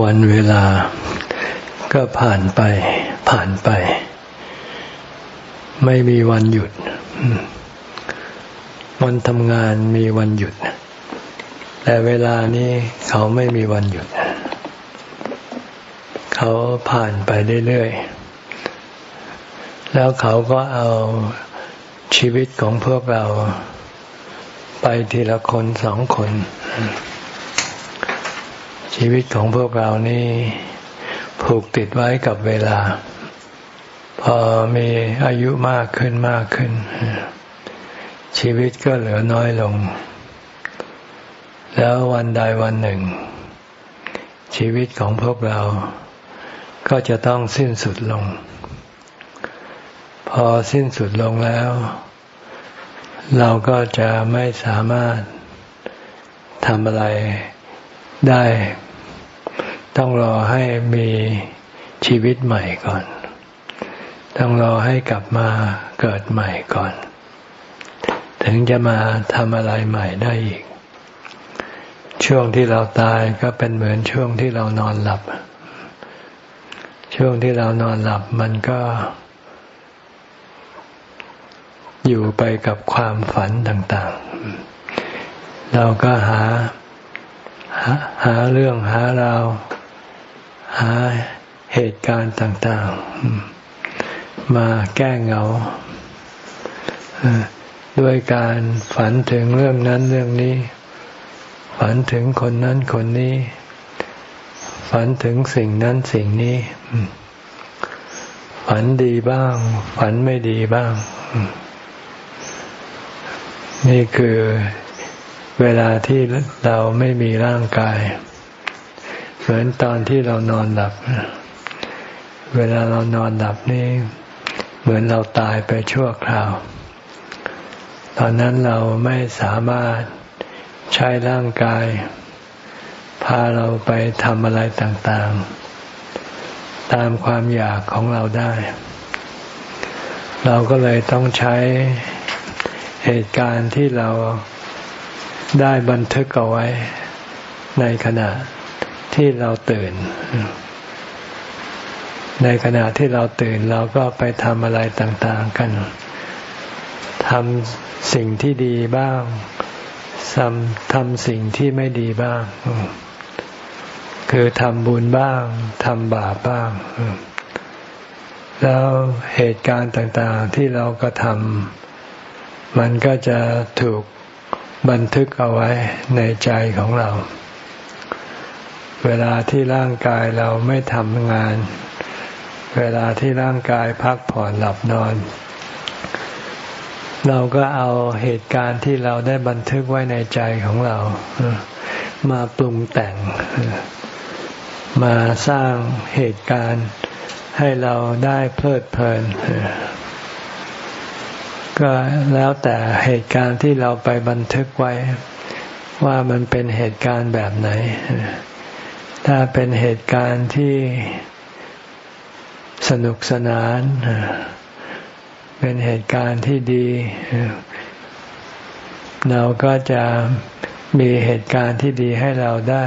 วันเวลาก็ผ่านไป ผ่านไป ไม่มีวันหยุด วันทำงานมีวันหยุด แต่เวลานี้เขาไม่มีวันหยุด เขาผ่านไปเรื่อยๆ แล้วเขาก็เอาชีวิตของพวกเราไปทีละคนสองคน ชีวิตของพวกเรานี่ผูกติดไว้กับเวลา พอมีอายุมากขึ้นมากขึ้น ชีวิตก็เหลือน้อยลง แล้ววันใดวันหนึ่ง ชีวิตของพวกเราก็จะต้องสิ้นสุดลง พอสิ้นสุดลงแล้ว เราก็จะไม่สามารถทำอะไร ได้ ต้องรอให้มีชีวิตใหม่ก่อน ต้องรอให้กลับมาเกิดใหม่ก่อน ถึงจะมาทำอะไรใหม่ได้อีก ช่วงที่เราตายก็เป็นเหมือนช่วงที่เรานอนหลับ ช่วงที่เรานอนหลับมันก็อยู่ไปกับความฝันต่าง ๆ เราก็หา หาเรื่องหาราวหาเหตุการณ์ต่างๆ มาแก้เหงา ด้วยการฝันถึงเรื่องนั้นเรื่องนี้ ฝันถึงคนนั้นคนนี้ ฝันถึงสิ่งนั้นสิ่งนี้ ฝันดีบ้าง ฝันไม่ดีบ้าง นี่คือ เวลาที่เราไม่มีร่างกาย เหมือนตอนที่เรานอนหลับ เวลาเรานอนหลับนี่ เหมือนเราตายไปชั่วคราว ตอนนั้นเราไม่สามารถใช้ร่างกาย พาเราไปทำอะไรต่างๆ ตามความอยากของเราได้ เราก็เลยต้องใช้เหตุการณ์ที่เรา ได้บันทึกเอาไว้ในขณะที่เราตื่น ในขณะที่เราตื่นเราก็ไปทำอะไรต่างๆกันทำสิ่งที่ดีบ้างทำทำสิ่งที่ไม่ดีบ้าง คือทำบุญบ้างทำบาปบ้าง แล้วเหตุการณ์ต่างๆที่เราก็ทำมันก็จะถูก บันทึกเอาไว้ในใจของเรา เวลาที่ร่างกายเราไม่ทำงาน เวลาที่ร่างกายพักผ่อนหลับนอน เราก็เอาเหตุการณ์ที่เราได้บันทึกไว้ในใจของเรา มาปรุงแต่ง มาสร้างเหตุการณ์ให้เราได้เพลิดเพลิน ก็แล้วแต่เหตุการณ์ที่เราไปบันทึกไว้ ว่ามันเป็นเหตุการณ์แบบไหน ถ้าเป็นเหตุการณ์ที่สนุกสนาน เป็นเหตุการณ์ที่ดี เราก็จะมีเหตุการณ์ที่ดีให้เราได้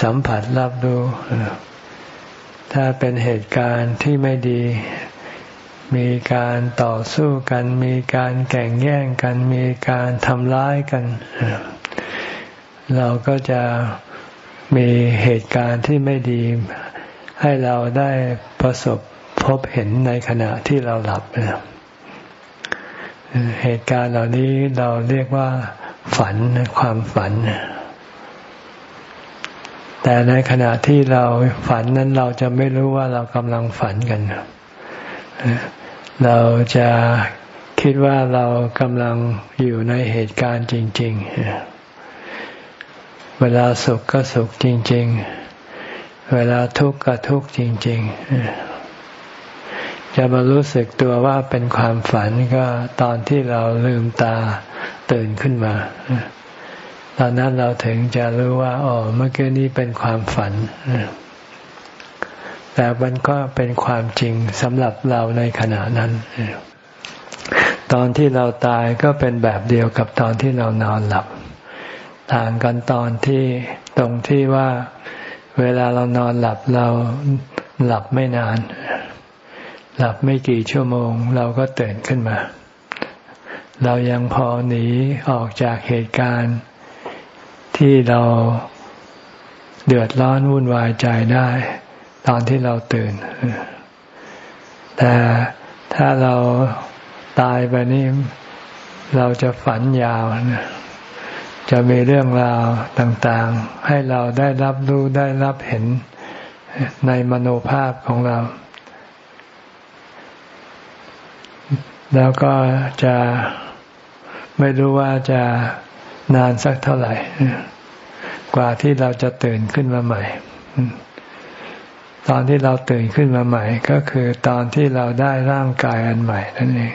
สัมผัสรับรู้ถ้าเป็นเหตุการณ์ที่ไม่ดี มีการต่อสู้กัน มีการแข่งแย่งกัน มีการทำร้ายกัน เราก็จะมีเหตุการณ์ที่ไม่ดี ให้เราได้ประสบพบเห็นในขณะที่เราหลับเหตุการณ์เหล่านี้เราเรียกว่า ฝันความฝัน แต่ในขณะที่เราฝันนั้นเราจะไม่รู้ว่าเรากำลังฝันกัน เราจะคิดว่าเรากำลังอยู่ในเหตุการณ์จริง ๆ เวลาสุขก็สุขจริง ๆ เวลาทุกข์ก็ทุกข์จริง ๆ จะมารู้สึกตัวว่าเป็นความฝันก็ตอนที่เราลืมตาตื่นขึ้นมา ตอนนั้นเราถึงจะรู้ว่าอ๋อเมื่อกี้นี้เป็นความฝัน แต่มันก็เป็นความจริงสำหรับเราในขณะนั้น ตอนที่เราตายก็เป็นแบบเดียวกับตอนที่เรานอนหลับ ต่างกันตอนที่ตรงที่ว่าเวลาเรานอนหลับเราหลับไม่นาน หลับไม่กี่ชั่วโมง เราก็ตื่นขึ้นมา เรายังพอหนีออกจากเหตุการณ์ ที่เราเดือดร้อนวุ่นวายใจได้ ตอนที่เราตื่น แต่ถ้าเราตายไปนี่เราจะฝันยาวนะจะมีเรื่องราวต่างๆ ให้เราได้รับรู้ได้รับเห็นในมโนภาพของเรา แล้วก็จะไม่รู้ว่าจะนานสักเท่าไหร่ กว่าที่เราจะตื่นขึ้นมาใหม่ ตอนที่เราตื่นขึ้นมาใหม่ ก็คือตอนที่เราได้ร่างกายอันใหม่นั่นเอง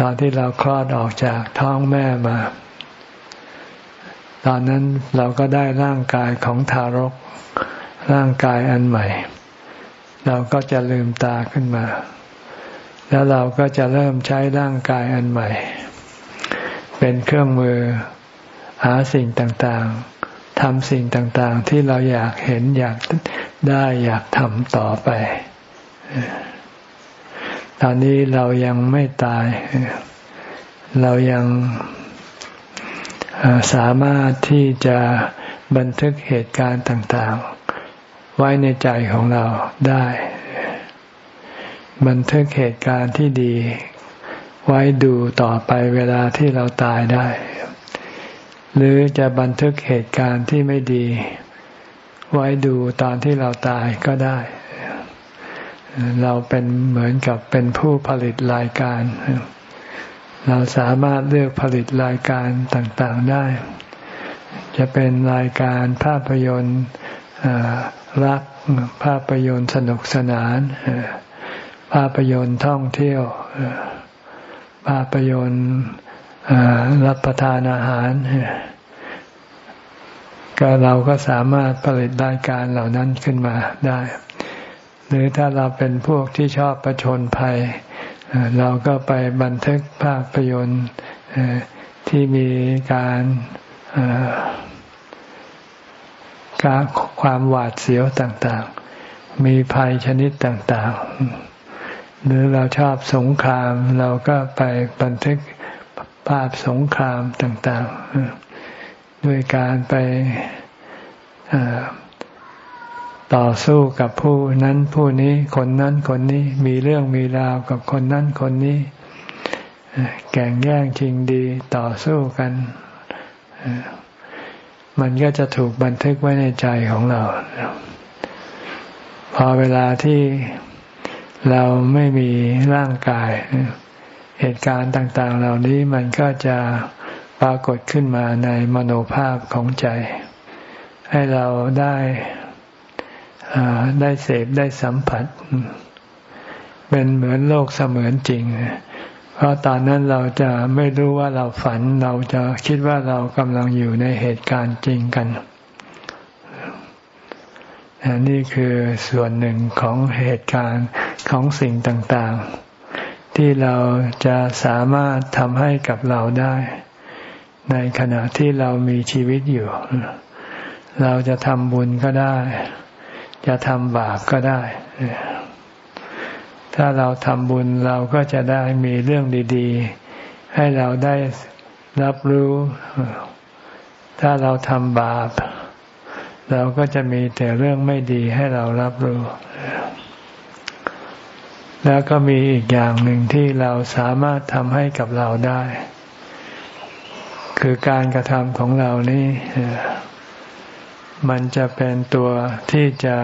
ตอนที่เราคลอดออกจากท้องแม่มา ตอนนั้นเราก็ได้ร่างกายของทารก ร่างกายอันใหม่ เราก็จะลืมตาขึ้นมา แล้วเราก็จะเริ่มใช้ร่างกายอันใหม่ เป็นเครื่องมือหาสิ่งต่างๆ ทำสิ่งต่างๆ ที่เราอยากเห็นอยากได้อยากทำต่อไป ตอนนี้เรายังไม่ตาย เรายังสามารถที่จะบันทึกเหตุการณ์ต่างๆ ไว้ในใจของเราได้ บันทึกเหตุการณ์ที่ดี ไว้ดูต่อไปเวลาที่เราตายได้ หรือจะบันทึกเหตุการณ์ที่ไม่ดี ไว้ดูตอนที่เราตายก็ได้ เราเป็นเหมือนกับเป็นผู้ผลิตรายการ เราสามารถเลือกผลิตรายการต่างๆได้ จะเป็นรายการภาพยนตร์รักภาพยนตร์สนุกสนาน ภาพยนตร์ท่องเที่ยว ภาพยนตร์ รับประทานอาหารก็เราก็สามารถผลิตรายการเหล่านั้นขึ้นมาได้ หรือถ้าเราเป็นพวกที่ชอบประชนภัย เราก็ไปบันทึกภาพยนตร์ที่มีการการความหวาดเสียวต่างๆ มีภัยชนิดต่างๆ หรือเราชอบสงคราม เราก็ไปบันทึก ภาพสงครามต่างๆ ด้วยการไปต่อสู้กับผู้นั้นผู้นี้คนนั้นคนนี้มีเรื่องมีราวกับคนนั้นคนนี้ แก่งแย่งชิงดีต่อสู้กัน มันก็จะถูกบันทึกไว้ในใจของเรา พอเวลาที่เราไม่มีร่างกายเเหตุการณ์ต่าง ๆ เหล่านี้มันก็จะปรากฏขึ้นมาในมโนภาพของใจ ให้เราได้ได้เสพได้สัมผัส เป็นเหมือนโลกเสมือนจริง เพราะตอนนั้นเราจะไม่รู้ว่าเราฝันเราจะคิดว่าเรากำลังอยู่ในเหตุการณ์จริงกันนี่คือส่วนหนึ่งของเหตุการณ์ของสิ่งต่างๆ ที่เราจะสามารถทำให้กับเราได้ ในขณะที่เรามีชีวิตอยู่ เราจะทำบุญก็ได้ จะทำบาปก็ได้ ถ้าเราทำบุญเราก็จะได้มีเรื่องดีๆ ให้เราได้รับรู้ ถ้าเราทำบาป เราก็จะมีแต่เรื่องไม่ดีให้เรารับรู้ แล้วก็มีอีกอย่างหนึ่งที่เราสามารถทำให้กับเราได้ คือการกระทำของเรานี่มันจะเป็นตัวที่จะ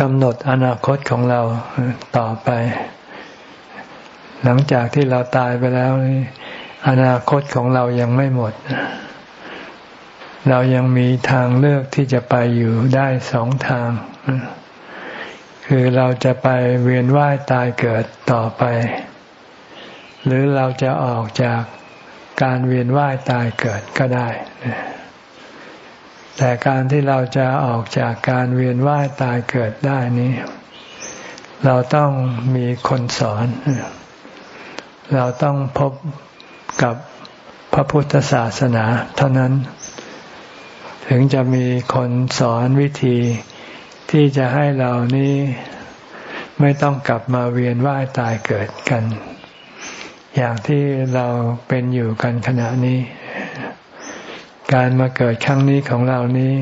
กำหนดอนาคตของเราต่อไป หลังจากที่เราตายไปแล้วนี่อนาคตของเรายังไม่หมด เรายังมีทางเลือกที่จะไปอยู่ได้สองทาง คือเราจะไปเวียนว่ายตายเกิดต่อไป หรือเราจะออกจากการเวียนว่ายตายเกิดก็ได้ แต่การที่เราจะออกจากการเวียนว่ายตายเกิดได้นี้ เราต้องมีคนสอน เราต้องพบกับพระพุทธศาสนาเท่านั้น ถึงจะมีคนสอนวิธี ที่จะให้เรานี้ไม่ต้องกลับมาเวียนว่ายตายเกิดกัน อย่างที่เราเป็นอยู่กันขณะนี้ การมาเกิดครั้งนี้ของเรานี้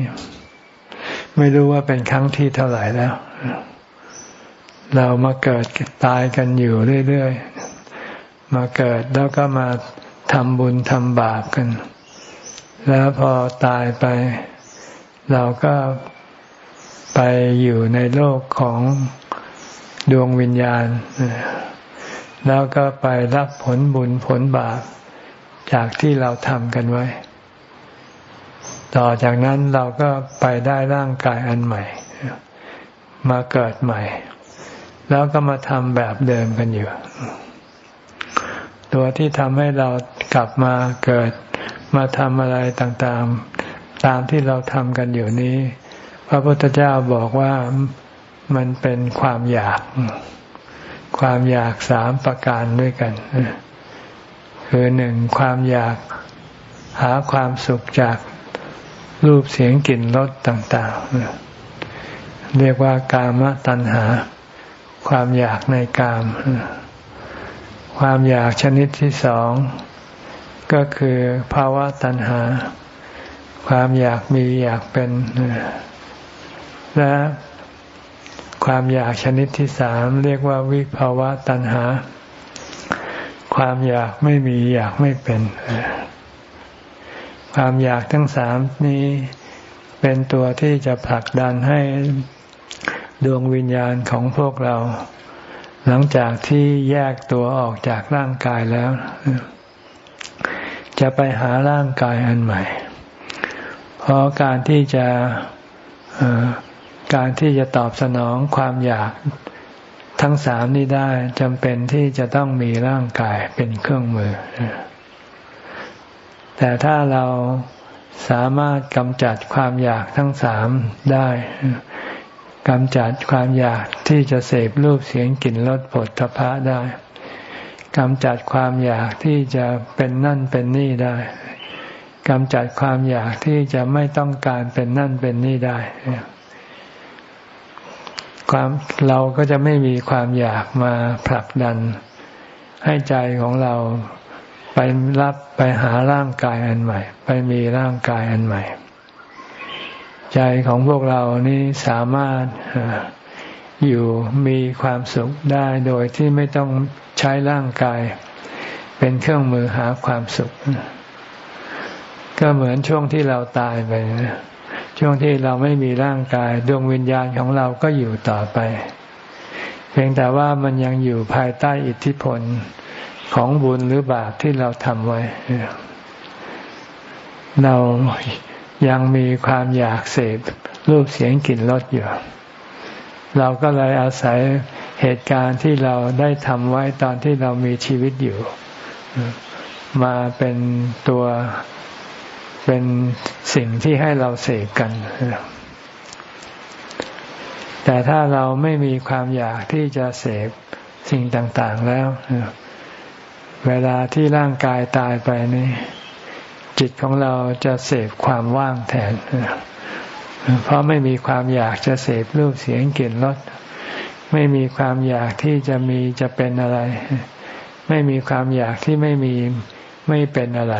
ไม่รู้ว่าเป็นครั้งที่เท่าไหร่แล้ว เรามาเกิดตายกันอยู่เรื่อยๆ มาเกิดแล้วก็มาทำบุญทำบาปกัน แล้วพอตายไป เราก็ ไปอยู่ในโลกของดวงวิญญาณ แล้วก็ไปรับผลบุญผลบาปจากที่เราทำกันไว้ ต่อจากนั้นเราก็ไปได้ร่างกายอันใหม่ มาเกิดใหม่ แล้วก็มาทำแบบเดิมกันอยู่ ตัวที่ทำให้เรากลับมาเกิดมาทำอะไรต่างๆ ตามที่เราทำกันอยู่นี้ พระพุทธเจ้าบอกว่ามันเป็นความอยาก ความอยากสามประการด้วยกัน คือหนึ่งความอยากหาความสุขจากรูปเสียงกลิ่นรสต่าง ๆ เรียกว่ากามตัณหา ความอยากในกาม ความอยากชนิดที่สอง ก็คือภาวะตัณหา ความอยากมีอยากเป็น และความอยากชนิดที่สามเรียกว่าวิภาวะตัณหา ความอยากไม่มีอยากไม่เป็น ความอยากทั้งสามนี้เป็นตัวที่จะผลักดันให้ดวงวิญญาณของพวกเรา หลังจากที่แยกตัวออกจากร่างกายแล้ว จะไปหาร่างกายอันใหม่ เพราะการที่จะ การที่จะตอบสนองความอยากทั้งสามนี้ได้จำเป็นที่จะต้องมีร่างกายเป็นเครื่องมือ แต่ถ้าเราสามารถกำจัดความอยากทั้งสามได้กำจัดความอยากที่จะเสพรูปเสียงกลิ่นรสผลทพะได้กำจัดความอยากที่จะเป็นนั่นเป็นนี่ได้กำจัดความอยากที่จะไม่ต้องการเป็นนั่นเป็นนี่ได้ ความเราก็จะไม่มีความอยากมาผลักดัน ให้ใจของเราไปรับไปหาร่างกายอันใหม่ ไปมีร่างกายอันใหม่ ใจของพวกเรานี้สามารถอยู่มีความสุขได้โดยที่ไม่ต้องใช้ร่างกาย เป็นเครื่องมือหาความสุข ก็เหมือนช่วงที่เราตายไปนะ ช่วงที่เราไม่มีร่างกายดวงวิญญาณของเราก็อยู่ต่อไป เพียงแต่ว่ามันยังอยู่ภายใต้อิทธิพลของบุญหรือบาปที่เราทำไว้ เรายังมีความอยากเสพรูปเสียงกลิ่นรสอยู่ เราก็เลยอาศัยเหตุการณ์ที่เราได้ทำไว้ตอนที่เรามีชีวิตอยู่ มาเป็นตัว เป็นสิ่งที่ให้เราเสกกัน แต่ถ้าเราไม่มีความอยากที่จะเสพสิ่งต่าง ๆแล้ว เวลาที่ร่างกายตายไปนี่ จิตของเราจะเสพความว่างแทน เพราะไม่มีความอยากจะเสพรูปเสียงกลิ่นรสไม่มีความอยากที่จะมีจะเป็นอะไร ไม่มีความอยากที่ไม่มีไม่เป็นอะไร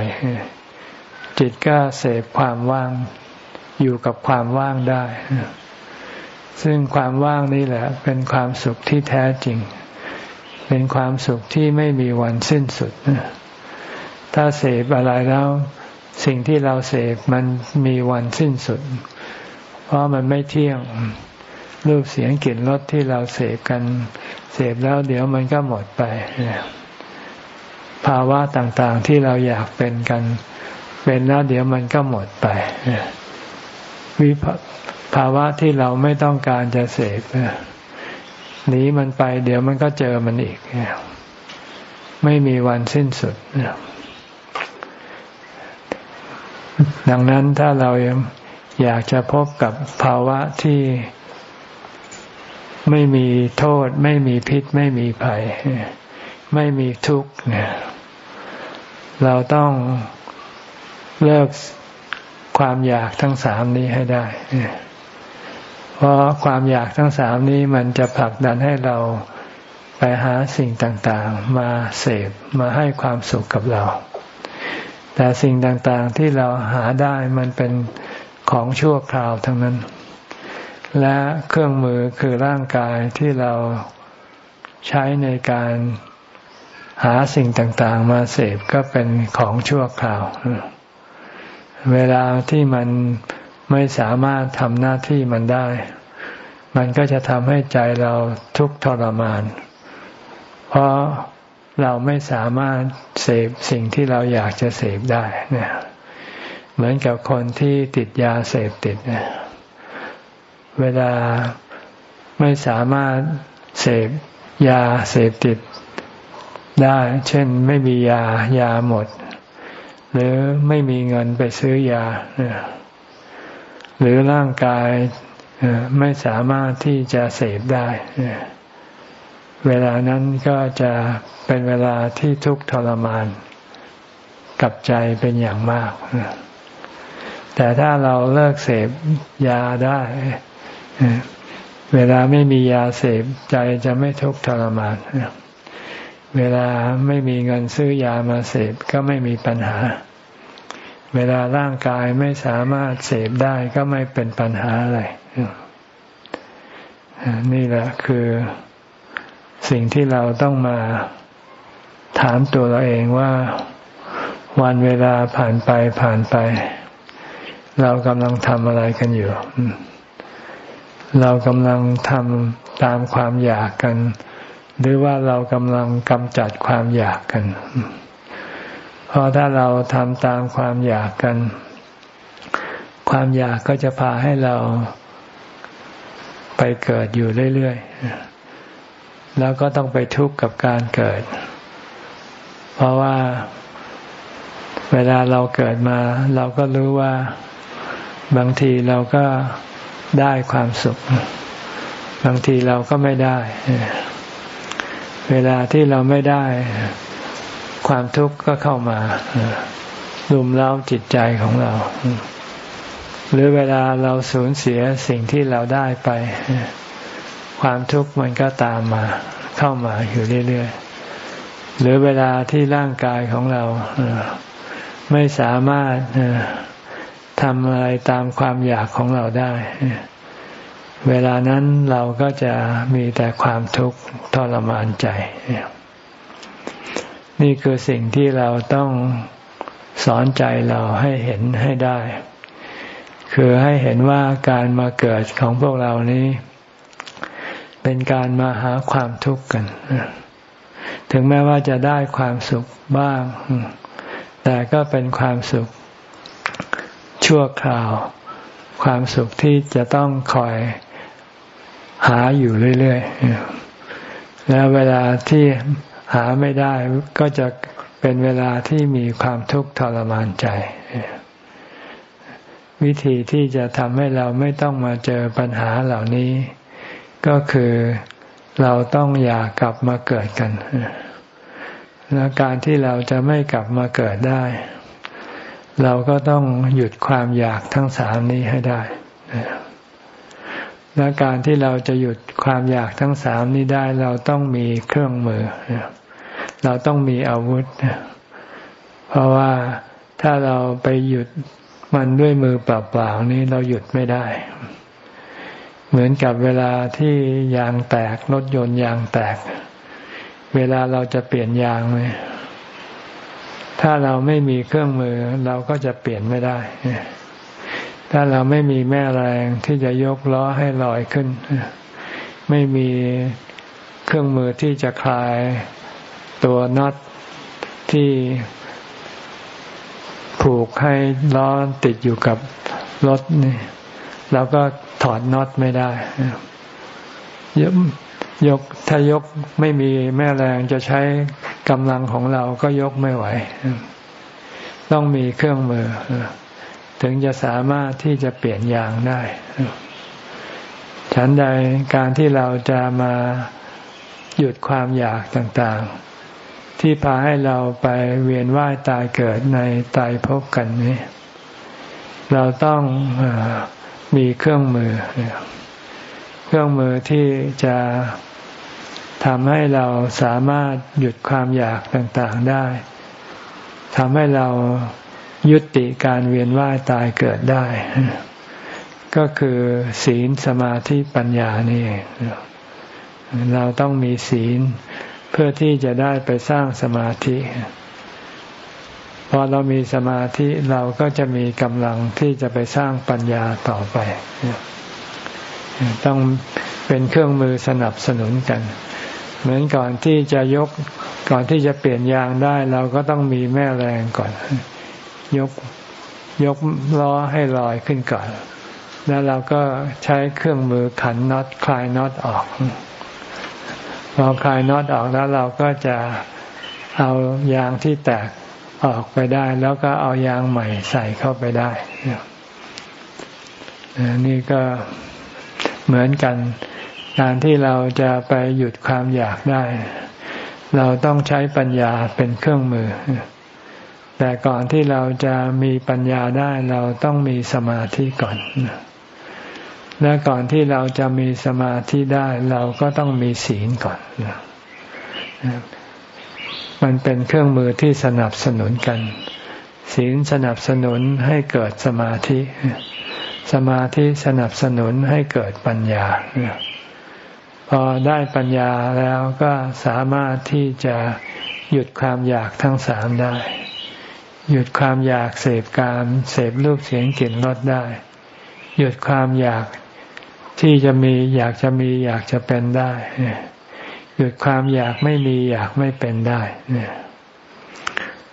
จิตก็เสพความว่าง อยู่กับความว่างได้ ซึ่งความว่างนี่แหละ เป็นความสุขที่แท้จริง เป็นความสุขที่ไม่มีวันสิ้นสุด ถ้าเสพอะไรแล้ว สิ่งที่เราเสพมันมีวันสิ้นสุด เพราะมันไม่เที่ยงรูปเสียงกลิ่นรสที่เราเสพกัน เสพแล้วเดี๋ยวมันก็หมดไปภาวะต่างๆที่เราอยากเป็นกัน เป็นแล้วเดี๋ยวมันก็หมดไปวิภาวะที่เราไม่ต้องการจะเสพหนีมันไป เดี๋ยวมันก็เจอมันอีก ไม่มีวันสิ้นสุด ดังนั้นถ้าเราอยากจะพบกับภาวะที่ไม่มีโทษ ไม่มีพิษ ไม่มีภัย ไม่มีทุกข์เนี่ยเราต้อง เลิกความอยากทั้งสามนี้ให้ได้ เพราะความอยากทั้งสามนี้มันจะผลักดันให้เราไปหาสิ่งต่างๆ มาเสพมาให้ความสุขกับเรา แต่สิ่งต่างๆที่เราหาได้มันเป็นของชั่วคราวทั้งนั้น และเครื่องมือคือร่างกายที่เราใช้ในการหาสิ่งต่างๆ มาเสพก็เป็นของชั่วคราวเเวลาที่มันไม่สามารถทำหน้าที่มันได้ มันก็จะทำให้ใจเราทุกข์ทรมาน เพราะเราไม่สามารถเสพสิ่งที่เราอยากจะเสพได้เนี่ยเหมือนกับคนที่ติดยาเสพติดเนี่ยเวลาไม่สามารถเสพยาเสพติดได้ เช่นไม่มียายาหมด หรือไม่มีเงินไปซื้อยา หรือร่างกายไม่สามารถที่จะเสพได้ เวลานั้นก็จะเป็นเวลาที่ทุกข์ทรมาน กับใจเป็นอย่างมาก แต่ถ้าเราเลิกเสพยาได้ เวลาไม่มียาเสพใจจะไม่ทุกข์ทรมานเวลาไม่มีเงินซื้อยามาเสพก็ไม่มีปัญหา เวลาร่างกายไม่สามารถเสพได้ก็ไม่เป็นปัญหาอะไร นี่แหละคือสิ่งที่เราต้องมาถามตัวเราเองว่าวันเวลาผ่านไปผ่านไป เรากำลังทำอะไรกันอยู่ เรากำลังทำตามความอยากกัน หรือว่าเรากำลังกำจัดความอยากกัน เพราะถ้าเราทำตามความอยากกัน ความอยากก็จะพาให้เราไปเกิดอยู่เรื่อยๆ แล้วก็ต้องไปทุกข์กับการเกิด เพราะว่าเวลาเราเกิดมา เราก็รู้ว่าบางทีเราก็ได้ความสุข บางทีเราก็ไม่ได้ เวลาที่เราไม่ได้ ความทุกข์ก็เข้ามาลุมเล้าจิตใจของเรา หรือเวลาเราสูญเสียสิ่งที่เราได้ไป ความทุกข์มันก็ตามมา เข้ามาอยู่เรื่อยๆ หรือเวลาที่ร่างกายของเราไม่สามารถทำอะไรตามความอยากของเราได้ เวลานั้นเราก็จะมีแต่ความทุกข์ทรมานใจ นี่คือสิ่งที่เราต้องสอนใจเราให้เห็นให้ได้ คือให้เห็นว่าการมาเกิดของพวกเรานี้ เป็นการมาหาความทุกข์กัน ถึงแม้ว่าจะได้ความสุขบ้าง แต่ก็เป็นความสุข ชั่วคราว ความสุขที่จะต้องคอยหาอยู่เรื่อยๆ แล้วเวลาที่ หาไม่ได้ก็จะเป็นเวลาที่มีความทุกข์ทรมานใจ วิธีที่จะทำให้เราไม่ต้องมาเจอปัญหาเหล่านี้ ก็คือเราต้องอยากกลับมาเกิดกันและการที่เราจะไม่กลับมาเกิดได้ เราก็ต้องหยุดความอยากทั้งสามนี้ให้ได้ และการที่เราจะหยุดความอยากทั้งสามนี้ได้ เราต้องมีเครื่องมือ เราต้องมีอาวุธ เพราะว่าถ้าเราไปหยุดมันด้วยมือเปล่าๆนี้เราหยุดไม่ได้ เหมือนกับเวลาที่ยางแตกรถยนต์ยางแตก เวลาเราจะเปลี่ยนยางเลยถ้าเราไม่มีเครื่องมือ เราก็จะเปลี่ยนไม่ได้ ถ้าเราไม่มีแม่แรงที่จะยกล้อให้ลอยขึ้น ไม่มีเครื่องมือที่จะคลายตัวน็อตที่ผูกให้ล้อติดอยู่กับรถนี่เราก็ถอดน็อตไม่ได้ยกยกถ้ายกไม่มีแม่แรงจะใช้กำลังของเราก็ยกไม่ไหว ต้องมีเครื่องมือ ถึงจะสามารถที่จะเปลี่ยนยางได้ฉันใดการที่เราจะมาหยุดความอยากต่างๆ ที่พาให้เราไปเวียนว่ายตายเกิดในตายภพกันนี้ เราต้องอมีเครื่องมือ เครื่องมือที่จะทำให้เราสามารถหยุดความอยากต่างๆได้ทำให้เรา ยุติการเวียนว่ายตายเกิดได้ ก็คือศีลสมาธิปัญญานี่เราต้องมีศีลเพื่อที่จะได้ไปสร้างสมาธิ พอเรามีสมาธิเราก็จะมีกำลังที่จะไปสร้างปัญญาต่อไป ต้องเป็นเครื่องมือสนับสนุนกัน เหมือนก่อนที่จะยกก่อนที่จะเปลี่ยนยางได้ เราก็ต้องมีแม่แรงก่อน ยกยกล้อให้ลอยขึ้นก่อน แล้วเราก็ใช้เครื่องมือขันน็อตคลายน็อตออกพอคลายน็อตออกแล้วเราก็จะเอายางที่แตกออกไปได้ แล้วก็เอายางใหม่ใส่เข้าไปได้ นี่ก็เหมือนกันการที่เราจะไปหยุดความอยากได้ เราต้องใช้ปัญญาเป็นเครื่องมือ แต่ก่อนที่เราจะมีปัญญาได้เราต้องมีสมาธิก่อน และก่อนที่เราจะมีสมาธิได้เราก็ต้องมีศีลก่อน มันเป็นเครื่องมือที่สนับสนุนกัน ศีลสนับสนุนให้เกิดสมาธิ สมาธิสนับสนุนให้เกิดปัญญา พอได้ปัญญาแล้วก็สามารถที่จะหยุดความอยากทั้งสามได้ หยุดความอยากเสพกามเสพรูปเสียงกลิ่นรสได้ หยุดความอยากที่จะมีอยากจะมีอยากจะเป็นได้ หยุดความอยากไม่มีอยากไม่เป็นได้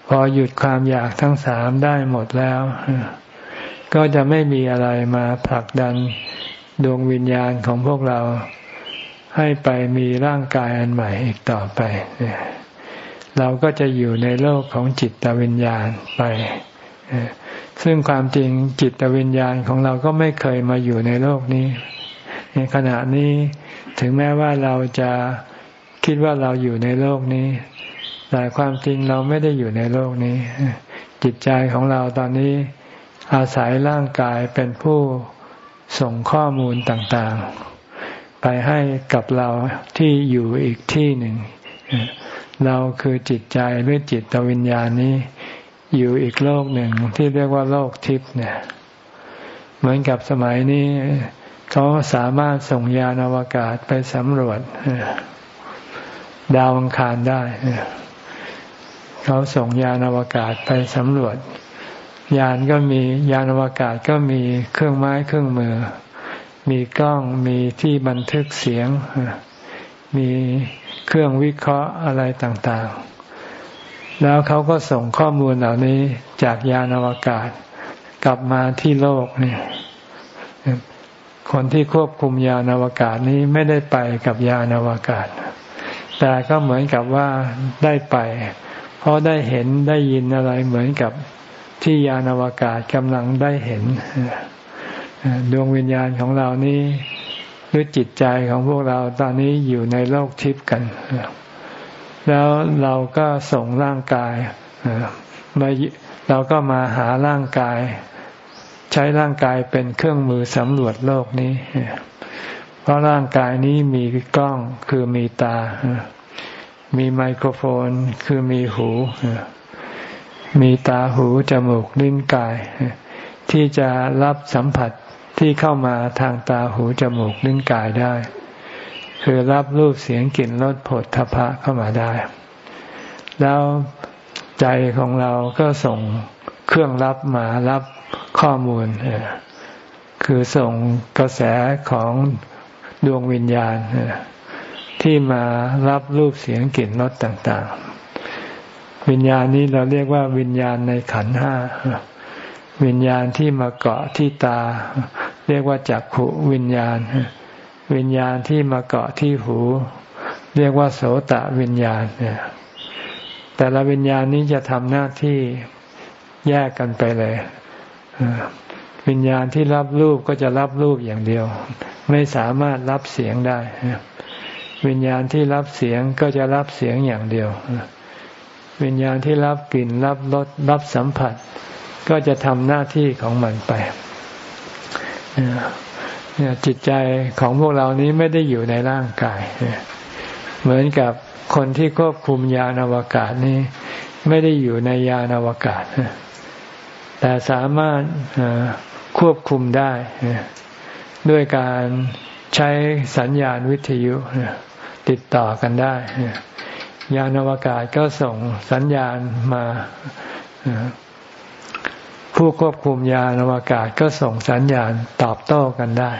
พอหยุดความอยากทั้งสามได้หมดแล้ว ก็จะไม่มีอะไรมาผลักดันดวงวิญญาณของพวกเราให้ไปมีร่างกายอันใหม่อีกต่อไปเเราก็จะอยู่ในโลกของจิตวิญญาณไป ซึ่งความจริงจิตวิญญาณของเราก็ไม่เคยมาอยู่ในโลกนี้ ในขณะนี้ถึงแม้ว่าเราจะคิดว่าเราอยู่ในโลกนี้ แต่ความจริงเราไม่ได้อยู่ในโลกนี้ จิตใจของเราตอนนี้อาศัยร่างกายเป็นผู้ส่งข้อมูลต่างๆ ไปให้กับเราที่อยู่อีกที่หนึ่ง เราคือจิตใจหรือจิตวิญญาณนี้อยู่อีกโลกหนึ่งที่เรียกว่าโลกทิพย์เนี่ย เหมือนกับสมัยนี้เขาสามารถส่งยานอวกาศไปสำรวจดาวอังคารได้ เขาส่งยานอวกาศไปสำรวจ ยานก็มียานอวกาศก็มีเครื่องไม้เครื่องมือ มีกล้องมีที่บันทึกเสียง มี เครื่องวิเคราะห์อะไรต่างๆ แล้วเขาก็ส่งข้อมูลเหล่านี้จากยานอวกาศ กลับมาที่โลกนี่คนที่ควบคุมยานอวกาศนี้ไม่ได้ไปกับยานอวกาศ แต่ก็เหมือนกับว่าได้ไป เพราะได้เห็นได้ยินอะไรเหมือนกับที่ยานอวกาศกำลังได้เห็น ดวงวิญญาณของเรานี้ รือจิตใจของพวกเราตอนนี้อยู่ในโลกทิพย์กัน แล้วเราก็ส่งร่างกายมาเราก็มาหาร่างกาย ใช้ร่างกายเป็นเครื่องมือสำรวจโลกนี้ เพราะร่างกายนี้มีกล้องคือมีตา มีไมโครโฟนคือมีหู มีตาหูจมูกลิ้นกาย ที่จะรับสัมผัส ที่เข้ามาทางตาหูจมูกลิ้นกายได้ คือรับรูปเสียงกลิ่นรสผลทพะเข้ามาได้ แล้วใจของเราก็ส่งเครื่องรับมารับข้อมูล คือส่งกระแสของดวงวิญญาณ ที่มารับรูปเสียงกลิ่นรสต่าง ๆ วิญญาณนี้เราเรียกว่าวิญญาณในขันห้า วิญญาณที่มาเกาะที่ตา เรียกว่าจักขุวิญญาณ วิญญาณที่มาเกาะที่หู เรียกว่าโสตะวิญญาณแต่ละวิญญาณนี้จะทำหน้าที่แยกกันไปเลยวิญญาณที่รับรูปก็จะรับรูปอย่างเดียว ไม่สามารถรับเสียงได้ วิญญาณที่รับเสียงก็จะรับเสียงอย่างเดียว วิญญาณที่รับกลิ่นรับรสรับสัมผัส ก็จะทำหน้าที่ของมันไปเนี่ยจิตใจของพวกเรานี้ไม่ได้อยู่ในร่างกาย เหมือนกับคนที่ควบคุมยานอวกาศนี้ ไม่ได้อยู่ในยานอวกาศ แต่สามารถควบคุมได้ ด้วยการใช้สัญญาณวิทยุติดต่อกันได้ ยานอวกาศก็ส่งสัญญาณมา ผู้ควบคุมยานอวกาศก็ส่งสัญญาณตอบโต้กันได้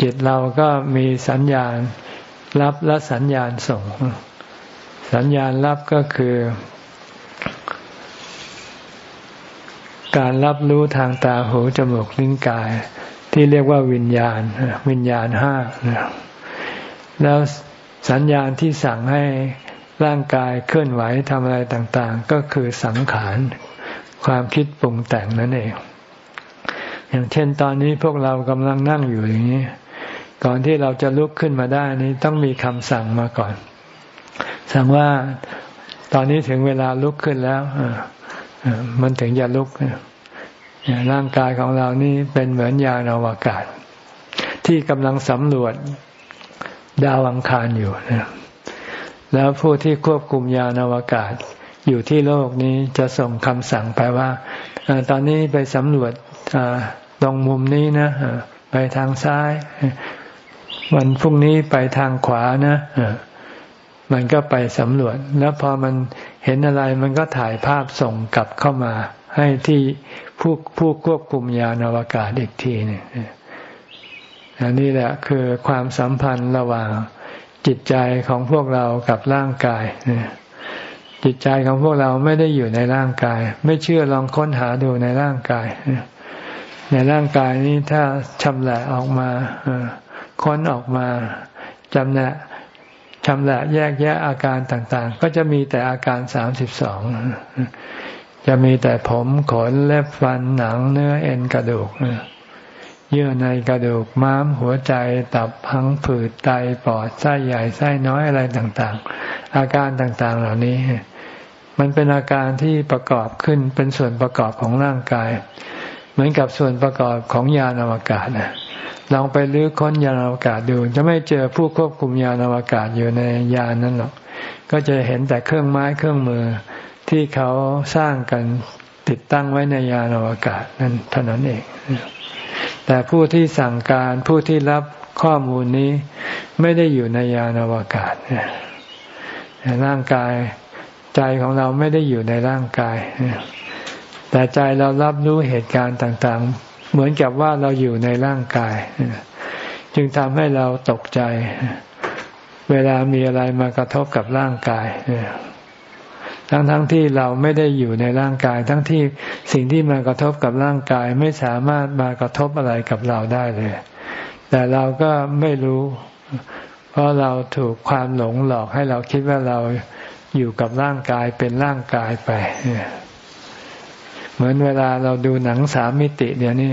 จิตเราก็มีสัญญาณรับและสัญญาณส่ง สัญญาณรับก็คือ การรับรู้ทางตาหูจมูกลิ้นกาย ที่เรียกว่าวิญญาณ วิญญาณห้าแล้วสัญญาณที่สั่งให้ร่างกายเคลื่อนไหวทำอะไรต่าง ๆ ก็คือสังขาร ความคิดปรุงแต่งนั่นเอง อย่างเช่นตอนนี้พวกเรากำลังนั่งอยู่อย่างนี้ ก่อนที่เราจะลุกขึ้นมาได้นี้ต้องมีคำสั่งมาก่อน สั่งว่าตอนนี้ถึงเวลาลุกขึ้นแล้วมันถึงจะลุกร่างกายของเรานี่เป็นเหมือนยานอวกาศ ที่กำลังสำรวจดาวอังคารอยู่นะแล้วผู้ที่ควบคุมยานอวกาศ อยู่ที่โลกนี้จะส่งคำสั่งไปว่าตอนนี้ไปสำรวจตรงมุมนี้นะไปทางซ้าย วันพรุ่งนี้ไปทางขวานะมันก็ไปสำรวจ แล้วพอมันเห็นอะไรมันก็ถ่ายภาพส่งกลับเข้ามา ให้ที่ผู้ผู้ควบคุมยานอวกาศอีกทีนี่อันนี้แหละคือความสัมพันธ์ระหว่างจิตใจของพวกเรากับร่างกาย จิตใจของพวกเราไม่ได้อยู่ในร่างกาย ไม่เชื่อลองค้นหาดูในร่างกาย ในร่างกายนี้ถ้าชำแหละออกมาค้นออกมาจำแนชำแหละแยกแยะอาการต่างๆ ก็จะมีแต่อาการสามสิบสองจะมีแต่ผมขนเล็บฟันหนังเนื้อเอ็นกระดูกเยื่อในกระดูกม้ามหัวใจตับพังผืดไตปอดไส้ใหญ่ไส้น้อยอะไรต่างๆ อาการต่างๆเหล่านี้ มันเป็นอาการที่ประกอบขึ้นเป็นส่วนประกอบของร่างกาย เหมือนกับส่วนประกอบของยานอวกาศนะลองไปลื้อค้นยานอวกาศดู จะไม่เจอผู้ควบคุมยานอวกาศอยู่ในยานนั้นหรอก ก็จะเห็นแต่เครื่องไม้เครื่องมือที่เขาสร้างกันติดตั้งไว้ในยานอวกาศนั่นเท่านั้นเอง แต่ผู้ที่สั่งการผู้ที่รับข้อมูลนี้ไม่ได้อยู่ในยานอวกาศร่างกาย ใจของเราไม่ได้อยู่ในร่างกาย แต่ใจเรารับรู้เหตุการณ์ต่างๆ เหมือนกับว่าเราอยู่ในร่างกาย จึงทำให้เราตกใจ เวลามีอะไรมากระทบกับร่างกายทั้งๆทที่เราไม่ได้อยู่ในร่างกาย ทั้งที่สิ่งที่มากระทบกับร่างกายไม่สามารถมากระทบอะไรกับเราได้เลย แต่เราก็ไม่รู้ เพราะเราถูกความหลงหลอกให้เราคิดว่าเรา อยู่กับร่างกายเป็นร่างกายไป เหมือนเวลาเราดูหนังสามมิติ เดี๋ยวนี้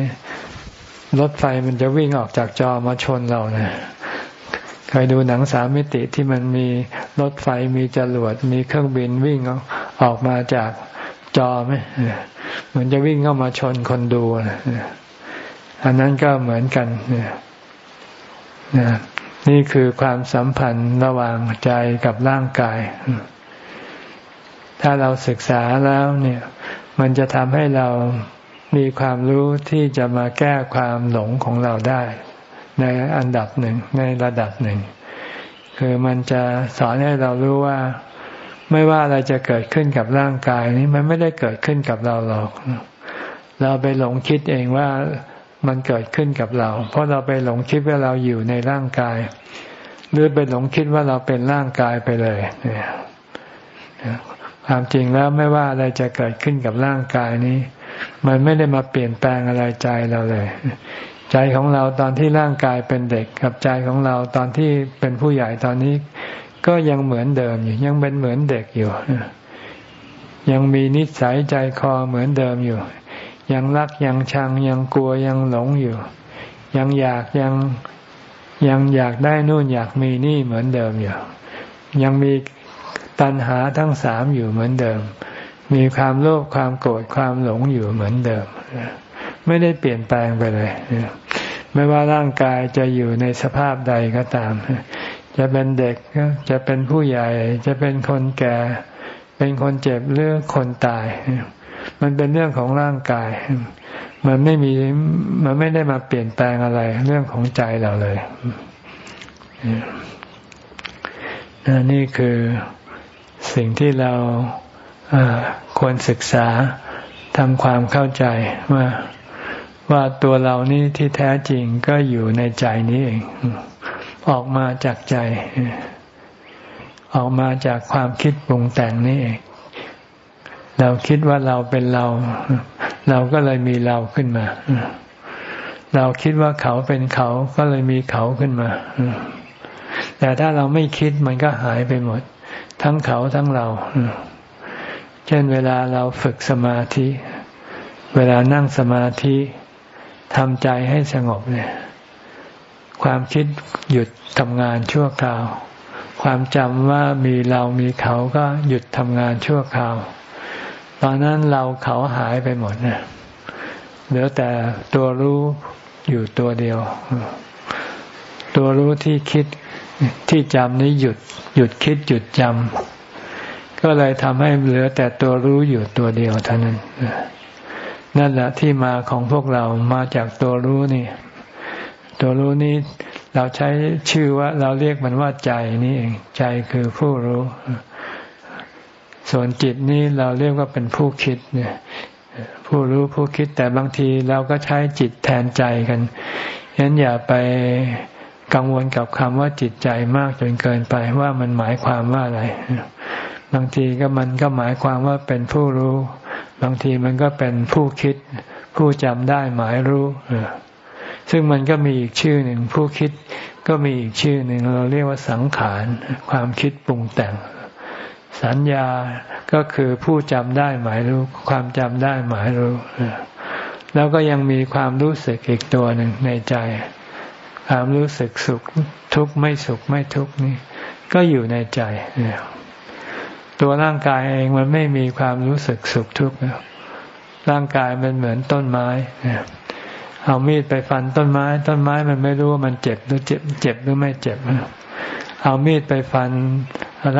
รถไฟมันจะวิ่งออกจากจอมาชนเราเนะเคยดูหนังสามมิติที่มันมีรถไฟมีจรวดมีเครื่องบินวิ่งออกมาจากจอไหมเหมือนจะวิ่งเข้ามาชนคนดูอันนั้นก็เหมือนกันนี่คือความสัมพันธ์ระหว่างใจกับร่างกาย ถ้าเราศึกษาแล้วเนี่ย มันจะทำให้เรามีความรู้ที่จะมาแก้ความหลงของเราได้ ในอันดับหนึ่งในระดับหนึ่ง คือมันจะสอนให้เรารู้ว่า ไม่ว่าอะไรจะเกิดขึ้นกับร่างกายนี้มันไม่ได้เกิดขึ้นกับเราหรอก เราไปหลงคิดเองว่ามันเกิดขึ้นกับเรา เพราะเราไปหลงคิดว่าเราอยู่ในร่างกาย หรือไปหลงคิดว่าเราเป็นร่างกายไปเลย ความจริงแล้วไม่ว่าอะไรจะเกิดขึ้นกับร่างกายนี้ มันไม่ได้มาเปลี่ยนแปลงอะไรใจเราเลย ใจของเราตอนที่ร่างกายเป็นเด็กกับใจของเราตอนที่เป็นผู้ใหญ่ตอนนี้ ก็ยังเหมือนเดิมอยู่ยังเป็นเหมือนเด็กอยู่ ยังมีนิสัยใจคอเหมือนเดิมอยู่ ยังรักยังชังยังกลัวยังหลงอยู่ ยังอยากยังยังอยากได้นู่นอยากมีนี่เหมือนเดิมอยู่ยังมี ตัณหาทั้งสามอยู่เหมือนเดิม มีความโลภความโกรธความหลงอยู่เหมือนเดิม ไม่ได้เปลี่ยนแปลงไปเลย ไม่ว่าร่างกายจะอยู่ในสภาพใดก็ตาม จะเป็นเด็กจะเป็นผู้ใหญ่ จะเป็นคนแก่ เป็นคนเจ็บหรือคนตาย มันเป็นเรื่องของร่างกาย มันไม่มีมันไม่ได้มาเปลี่ยนแปลงอะไร เรื่องของใจเราเลยนี่คือ สิ่งที่เราควรศึกษาทำความเข้าใจว่าว่าตัวเรานี้ที่แท้จริงก็อยู่ในใจนี้เอง ออกมาจากใจ ออกมาจากความคิดปรุงแต่งนี่เอง เราคิดว่าเราเป็นเรา เราก็เลยมีเราขึ้นมา เราคิดว่าเขาเป็นเขาก็เลยมีเขาขึ้นมา แต่ถ้าเราไม่คิดมันก็หายไปหมด ทั้งเขาทั้งเรา เช่นเวลาเราฝึกสมาธิ เวลานั่งสมาธิทำใจให้สงบเนี่ยความคิดหยุดทำงานชั่วคราว ความจำว่ามีเรามีเขาก็หยุดทำงานชั่วคราว ตอนนั้นเราเขาหายไปหมดเนี่ยเหลือแต่ตัวรู้อยู่ตัวเดียว ตัวรู้ที่คิด ที่จำนี้หยุดหยุดคิดหยุดจำก็เลยทำให้เหลือแต่ตัวรู้อยู่ตัวเดียวเท่านั้นนั่นแหละที่มาของพวกเรามาจากตัวรู้นี่ ตัวรู้นี้เราใช้ชื่อว่าเราเรียกมันว่าใจนี่เองใจคือผู้รู้ ส่วนจิตนี้เราเรียกว่าเป็นผู้คิดเนี่ย ผู้รู้ผู้คิดแต่บางทีเราก็ใช้จิตแทนใจกันฉะนั้นอย่าไป กังวลกับคำว่าจิตใจมากจนเกินไปว่ามันหมายความว่าอะไร บางทีก็มันก็หมายความว่าเป็นผู้รู้ บางทีมันก็เป็นผู้คิด ผู้จำได้หมายรู้ซึ่งมันก็มีอีกชื่อหนึ่งผู้คิดก็มีอีกชื่อหนึ่งเราเรียกว่าสังขาร ความคิดปรุงแต่ง สัญญาก็คือผู้จำได้หมายรู้ ความจำได้หมายรู้ แล้วก็ยังมีความรู้สึกอีกตัวหนึ่งในใจ ความรู้สึกสุขทุกข์ไม่สุขไม่ทุกข์นี่ ก็อยู่ในใจเนี่ยตัวร่างกายเองมันไม่มีความรู้สึกสุขทุกข์ร่างกายมันเหมือนต้นไม้เอามีดไปฟันต้นไม้ ต้นไม้มันไม่รู้ว่ามันเจ็บหรือเจ็บ เจ็บหรือไม่เจ็บเอามีดไปฟัน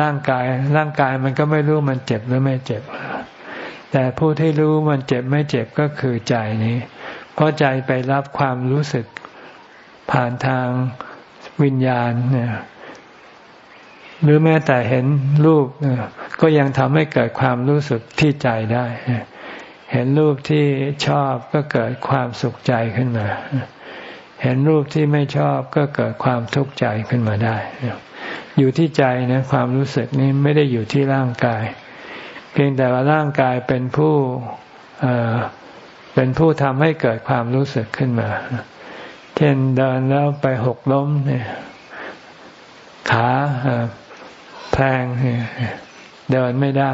ร่างกาย ร่างกายมันก็ไม่รู้มันเจ็บหรือไม่เจ็บ แต่ผู้ที่รู้มันเจ็บไม่เจ็บก็คือใจนี้ เพราะใจไปรับความรู้สึก ผ่านทางวิญญาณเนี่ยหรือแม้แต่เห็นรูปก็ยังทำให้เกิดความรู้สึกที่ใจได้ เห็นรูปที่ชอบก็เกิดความสุขใจขึ้นมา เห็นรูปที่ไม่ชอบก็เกิดความทุกข์ใจขึ้นมาได้ อยู่ที่ใจนะความรู้สึกนี้ไม่ได้อยู่ที่ร่างกาย เพียงแต่ว่าร่างกายเป็นผู้เป็นผู้ทำให้เกิดความรู้สึกขึ้นมา เช่นเดินแล้วไปหกล้มเนี่ยขาแพงเดินไม่ได้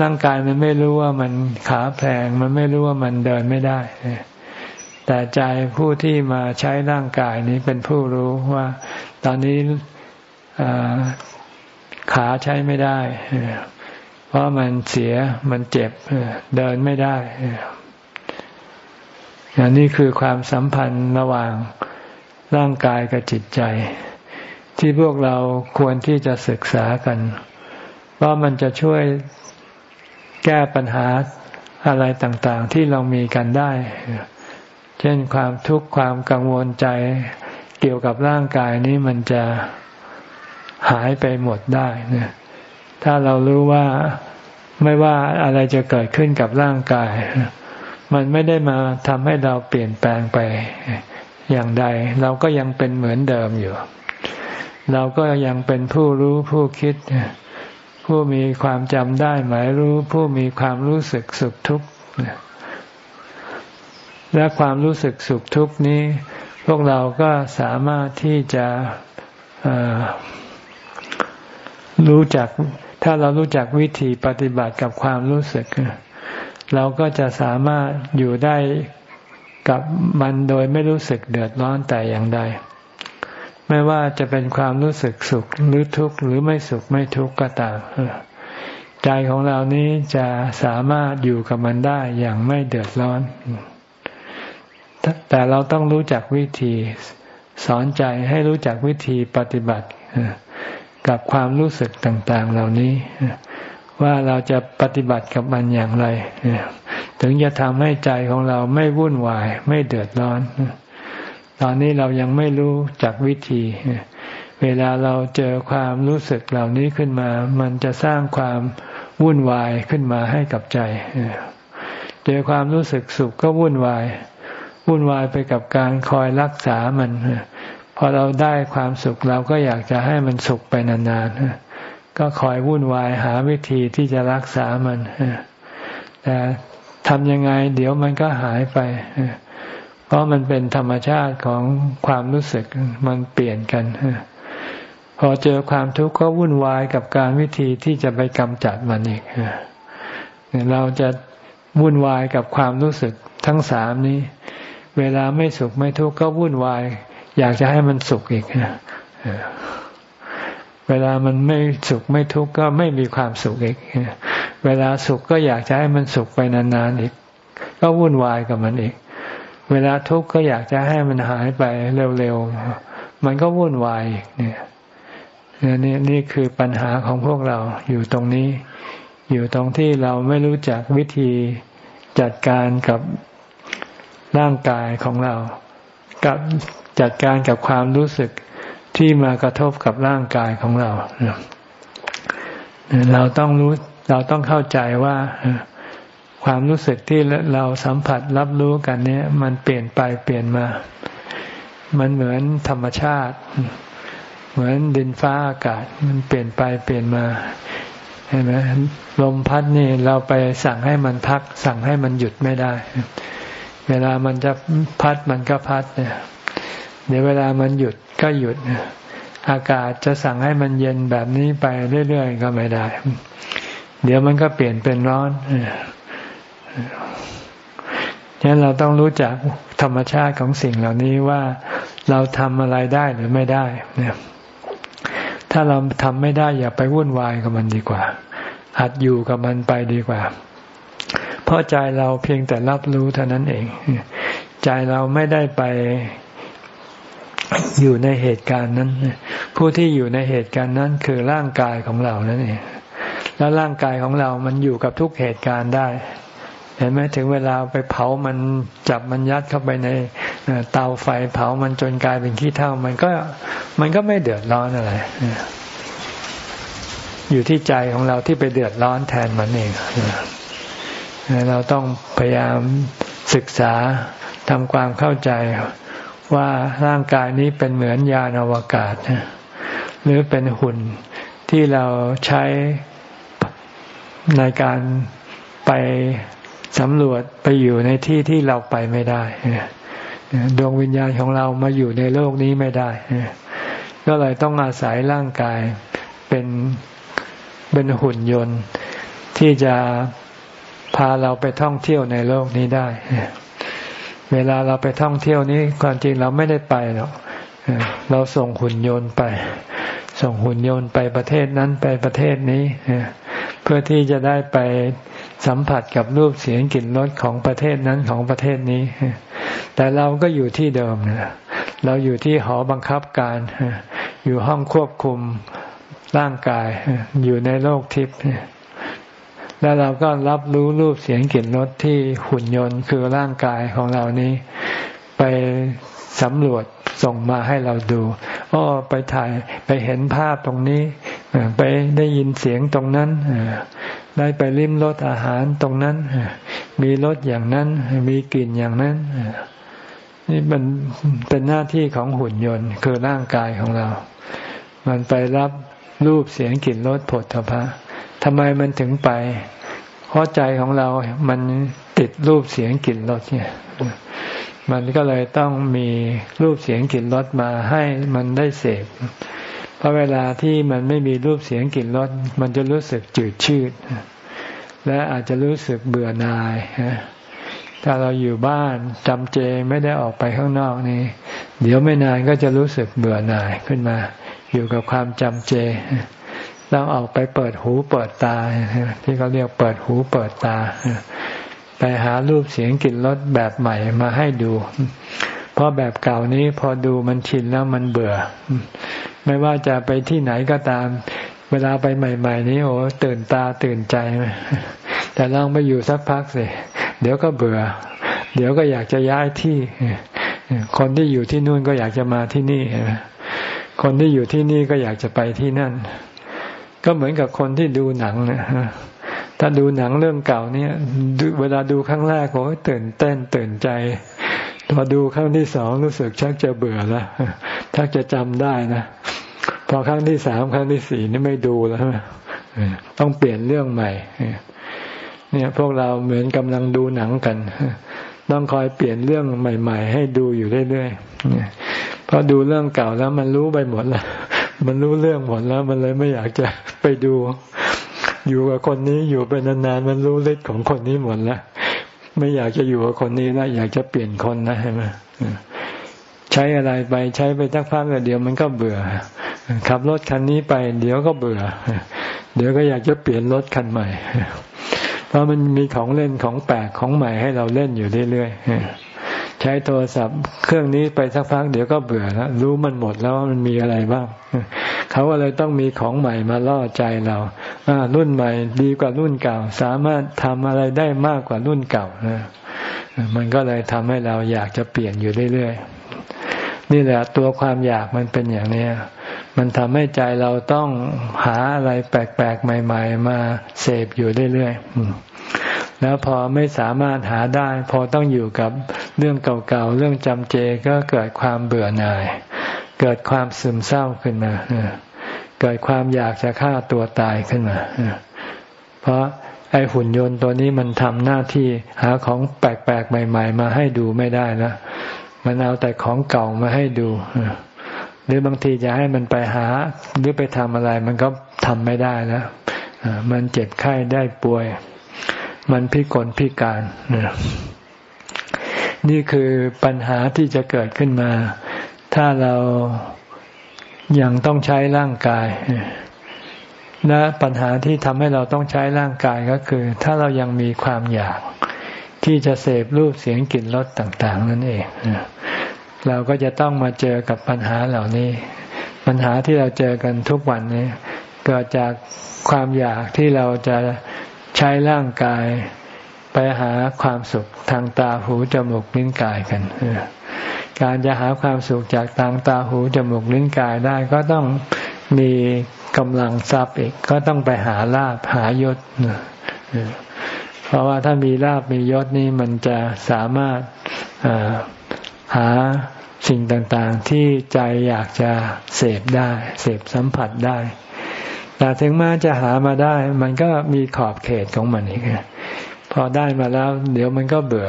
ร่างกายมันไม่รู้ว่ามันขาแพงมันไม่รู้ว่ามันเดินไม่ได้แต่ใจผู้ที่มาใช้ร่างกายนี้เป็นผู้รู้ว่า ตอนนี้ขาใช้ไม่ได้ เพราะมันเสียมันเจ็บเดินไม่ได้ อันนี้คือความสัมพันธ์ระหว่างร่างกายกับจิตใจ ที่พวกเราควรที่จะศึกษากัน เพราะมันจะช่วยแก้ปัญหาอะไรต่างๆ ที่เรามีกันได้ เช่นความทุกข์ความกังวลใจเกี่ยวกับร่างกายนี้มันจะหายไปหมดได้นะถ้าเรารู้ว่าไม่ว่าอะไรจะเกิดขึ้นกับร่างกาย มันไม่ได้มาทำให้เราเปลี่ยนแปลงไปอย่างใด เราก็ยังเป็นเหมือนเดิมอยู่ เราก็ยังเป็นผู้รู้ผู้คิด ผู้มีความจำได้หมายรู้ ผู้มีความรู้สึกสุขทุกข์และความรู้สึกสุขทุกข์นี้ พวกเราก็สามารถที่จะรู้จัก ถ้าเรารู้จักวิธีปฏิบัติกับความรู้สึก เราก็จะสามารถอยู่ได้กับมันโดยไม่รู้สึกเดือดร้อนแต่อย่างใด ไม่ว่าจะเป็นความรู้สึกสุขหรือทุกข์หรือไม่สุขไม่ทุกข์ก็ตามใจของเรานี้จะสามารถอยู่กับมันได้อย่างไม่เดือดร้อน แต่เราต้องรู้จักวิธีสอนใจให้รู้จักวิธีปฏิบัติกับความรู้สึกต่าง ๆ เหล่านี้ ว่าเราจะปฏิบัติกับมันอย่างไร ถึงจะทำให้ใจของเราไม่วุ่นวาย ไม่เดือดร้อน ตอนนี้เรายังไม่รู้จักวิธี เวลาเราเจอความรู้สึกเหล่านี้ขึ้นมา มันจะสร้างความวุ่นวายขึ้นมาให้กับใจ เจอความรู้สึกสุขก็วุ่นวาย วุ่นวายไปกับการคอยรักษามัน พอเราได้ความสุขเราก็อยากจะให้มันสุขไปนานๆ ก็คอยวุ่นวายหาวิธีที่จะรักษามันแต่ทำยังไง เดี๋ยวมันก็หายไป เพราะมันเป็นธรรมชาติของความรู้สึกมันเปลี่ยนกัน พอเจอความทุกข์ก็วุ่นวายกับการวิธีที่จะไปกำจัดมันอีกเราจะวุ่นวายกับความรู้สึกทั้งสามนี้ เวลาไม่สุขไม่ทุกข์ก็วุ่นวาย อยากจะให้มันสุขอีก เวลามันไม่สุขไม่ทุกข์ก็ไม่มีความสุขอีก เวลาสุขก็อยากจะให้มันสุขไปนานๆอีก ก็วุ่นวายกับมันอีก เวลาทุกข์ก็อยากจะให้มันหายไปเร็วๆ มันก็วุ่นวายอีกเนี่ยนี่นี่คือปัญหาของพวกเราอยู่ตรงนี้ อยู่ตรงที่เราไม่รู้จักวิธีจัดการกับร่างกายของเรา กับจัดการกับความรู้สึก ที่มากระทบกับร่างกายของเรา เราต้องรู้เราต้องเข้าใจว่าความรู้สึกที่เราสัมผัสรับรู้กันเนี้ยมันเปลี่ยนไปเปลี่ยนมา มันเหมือนธรรมชาติ เหมือนดินฟ้าอากาศ มันเปลี่ยนไปเปลี่ยนมาเห็นไหมลมพัดนี่เราไปสั่งให้มันพัก สั่งให้มันหยุดไม่ได้ เวลามันจะพัดมันก็พัดเนี่ย เดี๋ยวเวลามันหยุดก็หยุด อากาศจะสั่งให้มันเย็นแบบนี้ไปเรื่อยๆก็ไม่ได้ เดี๋ยวมันก็เปลี่ยนเป็นร้อนฉะนั้นเราต้องรู้จักธรรมชาติของสิ่งเหล่านี้ว่าเราทำอะไรได้หรือไม่ได้เนี่ยถ้าเราทำไม่ได้อย่าไปวุ่นวายกับมันดีกว่า หัดอยู่กับมันไปดีกว่า เพราะใจเราเพียงแต่รับรู้เท่านั้นเอง ใจเราไม่ได้ไป อยู่ในเหตุการณ์นั้น ผู้ที่อยู่ในเหตุการณ์นั้นคือร่างกายของเรานั่นเองแล้วร่างกายของเรามันอยู่กับทุกเหตุการณ์ได้ เห็นไหมถึงเวลาไปเผามันจับมันยัดเข้าไปในเตาไฟเผามันจนกลายเป็นขี้เถ้ามันก็มันก็ไม่เดือดร้อนอะไรอยู่ที่ใจของเราที่ไปเดือดร้อนแทนมันเองเราต้องพยายามศึกษาทำความเข้าใจ ว่าร่างกายนี้เป็นเหมือนยานอวกาศ หรือเป็นหุ่นที่เราใช้ในการไปสำรวจไปอยู่ในที่ที่เราไปไม่ได้ดวงวิญญาณของเรามาอยู่ในโลกนี้ไม่ได้ก็เลยต้องอาศัยร่างกายเป็นเป็นหุ่นยนต์ ที่จะพาเราไปท่องเที่ยวในโลกนี้ได้ เวลาเราไปท่องเที่ยวนี้ความจริงเราไม่ได้ไปหรอกเราส่งหุ่นยนต์ไป ส่งหุ่นยนต์ไปประเทศนั้นไปประเทศนี้เพื่อที่จะได้ไปสัมผัสกับรูปเสียงกลิ่นรสของประเทศนั้นของประเทศนี้ แต่เราก็อยู่ที่เดิมนะเราอยู่ที่หอบังคับการ อยู่ห้องควบคุมร่างกาย อยู่ในโลกทิพย์ แล้วเราก็รับรู้รูปเสียงกลิ่นรสที่หุ่นยนต์คือร่างกายของเรานี้ ไปสำรวจส่งมาให้เราดูอ้อไปถ่ายไปเห็นภาพตรงนี้ ไปได้ยินเสียงตรงนั้น ได้ไปลิ้มรสอาหารตรงนั้น มีรสอย่างนั้น มีกลิ่นอย่างนั้น นี่มันเป็นหน้าที่ของหุ่นยนต์ คือร่างกายของเรา มันไปรับรูปเสียงกลิ่นรสผลทพะ ทำไมมันถึงไป เพราะใจของเรามันติดรูปเสียงกลิ่นรสเนี่ยมันก็เลยต้องมีรูปเสียงกลิ่นรสมาให้มันได้เสพ เพราะเวลาที่มันไม่มีรูปเสียงกลิ่นรสมันจะรู้สึกจืดชืด และอาจจะรู้สึกเบื่อหน่ายถ้าเราอยู่บ้านจำเจไม่ได้ออกไปข้างนอกนี่ เดี๋ยวไม่นานก็จะรู้สึกเบื่อหน่ายขึ้นมา อยู่กับความจำเจ ต้องออกไปเปิดหูเปิดตา ที่เขาเรียกเปิดหูเปิดตา ไปหารูปเสียงกลิ่นรสแบบใหม่มาให้ดู เพราะแบบเก่านี้พอดูมันชินแล้วมันเบื่อ ไม่ว่าจะไปที่ไหนก็ตาม เวลาไปใหม่ ๆ นี้โอ้ตื่นตาตื่นใจแต่ลองไปอยู่สักพักสิเดี๋ยวก็เบื่อ เดี๋ยวก็อยากจะย้ายที่ คนที่อยู่ที่นู่นก็อยากจะมาที่นี่คนที่อยู่ที่นี่ก็อยากจะไปที่นั่น ก็เหมือนกับคนที่ดูหนังนะถ้าดูหนังเรื่องเก่าเนี่ยเวลาดูครั้งแรกโอ้ตื่นเต้นตื่นใจพอดูครั้งที่สองรู้สึกชักจะเบื่อแล้วชักจะจำได้นะพอครั้งที่สามครั้งที่สี่นี่ไม่ดูแล้วต้องเปลี่ยนเรื่องใหม่เนี่ยพวกเราเหมือนกำลังดูหนังกัน ต้องคอยเปลี่ยนเรื่องใหม่ ๆ ให้ดูอยู่เรื่อยๆเพราะดูเรื่องเก่าแล้วมันรู้ไปหมดแล้ว มันรู้เรื่องหมดแล้ว มันเลยไม่อยากจะไปดู อยู่กับคนนี้อยู่ไปนานๆมันรู้ฤทธิ์ของคนนี้หมดแล้วไม่อยากจะอยู่กับคนนี้แล้วอยากจะเปลี่ยนคนนะใช่ไหมใช้อะไรไปใช้ไปสักพักเดียวมันก็เบื่อขับรถคันนี้ไป เดี๋ยวก็เบื่อ เดี๋ยวก็อยากจะเปลี่ยนรถคันใหม่ เพราะมันมีของเล่นของแปลกของใหม่ให้เราเล่นอยู่เรื่อยๆ ใช้โทรศัพท์ เครื่องนี้ไปสักพักเดี๋ยวก็เบื่อแล้วรู้มันหมดแล้วว่ามันมีอะไรบ้างเขาก็เลยต้องมีของใหม่มาล่อใจเรารุ่นใหม่ดีกว่ารุ่นเก่า สามารถทำอะไรได้มากกว่ารุ่นเก่ามันก็เลยทำให้เราอยากจะเปลี่ยนอยู่เรื่อยๆนี่แหละตัวความอยากมันเป็นอย่างนี้มันทำให้ใจเราต้องหาอะไรแปลกๆใหม่ ๆ มาเสพอยู่เรื่อยๆแล้วพอไม่สามารถหาได้ พอต้องอยู่กับ เรื่องเก่าๆ เรื่องจำเจก็เกิดความเบื่อหน่าย เกิดความซึมเศร้าขึ้นมา เกิดความอยากจะฆ่าตัวตายขึ้นมา เพราะไอหุ่นยนต์ตัวนี้มันทำหน้าที่หาของแปลกๆ ใหม่ ๆ มาให้ดูไม่ได้แล้ว มันเอาแต่ของเก่ามาให้ดู หรือบางทีจะให้มันไปหา หรือไปทำอะไร มันก็ทำไม่ได้แล้วมันเจ็บไข้ได้ป่วย มันพิกลพิการนี่ นี่คือปัญหาที่จะเกิดขึ้นมา ถ้าเรายังต้องใช้ร่างกาย และปัญหาที่ทำให้เราต้องใช้ร่างกายก็คือ ถ้าเรายังมีความอยาก ที่จะเสพรูปเสียงกลิ่นรสต่าง ๆ นั่นเองเราก็จะต้องมาเจอกับปัญหาเหล่านี้ ปัญหาที่เราเจอกันทุกวันนี้ เกิดจากความอยากที่เราจะใช้ร่างกาย ไปหาความสุขทางตาหูจมูกลิ้นกายกันการจะหาความสุขจากทางตาหูจมูกลิ้นกายได้ก็ต้องมีกำลังทรัพย์อีกก็ต้องไปหาลาบหายศเพราะว่าถ้ามีลาบมียศนี่มันจะสามารถหาสิ่งต่างๆ ที่ใจอยากจะเสพได้ เสพสัมผัสได้ แต่ถึงแม้จะหามาได้ มันก็มีขอบเขตของมันอีกพ อได้มาแล้ว เดี๋ยวมันก็เบื่อ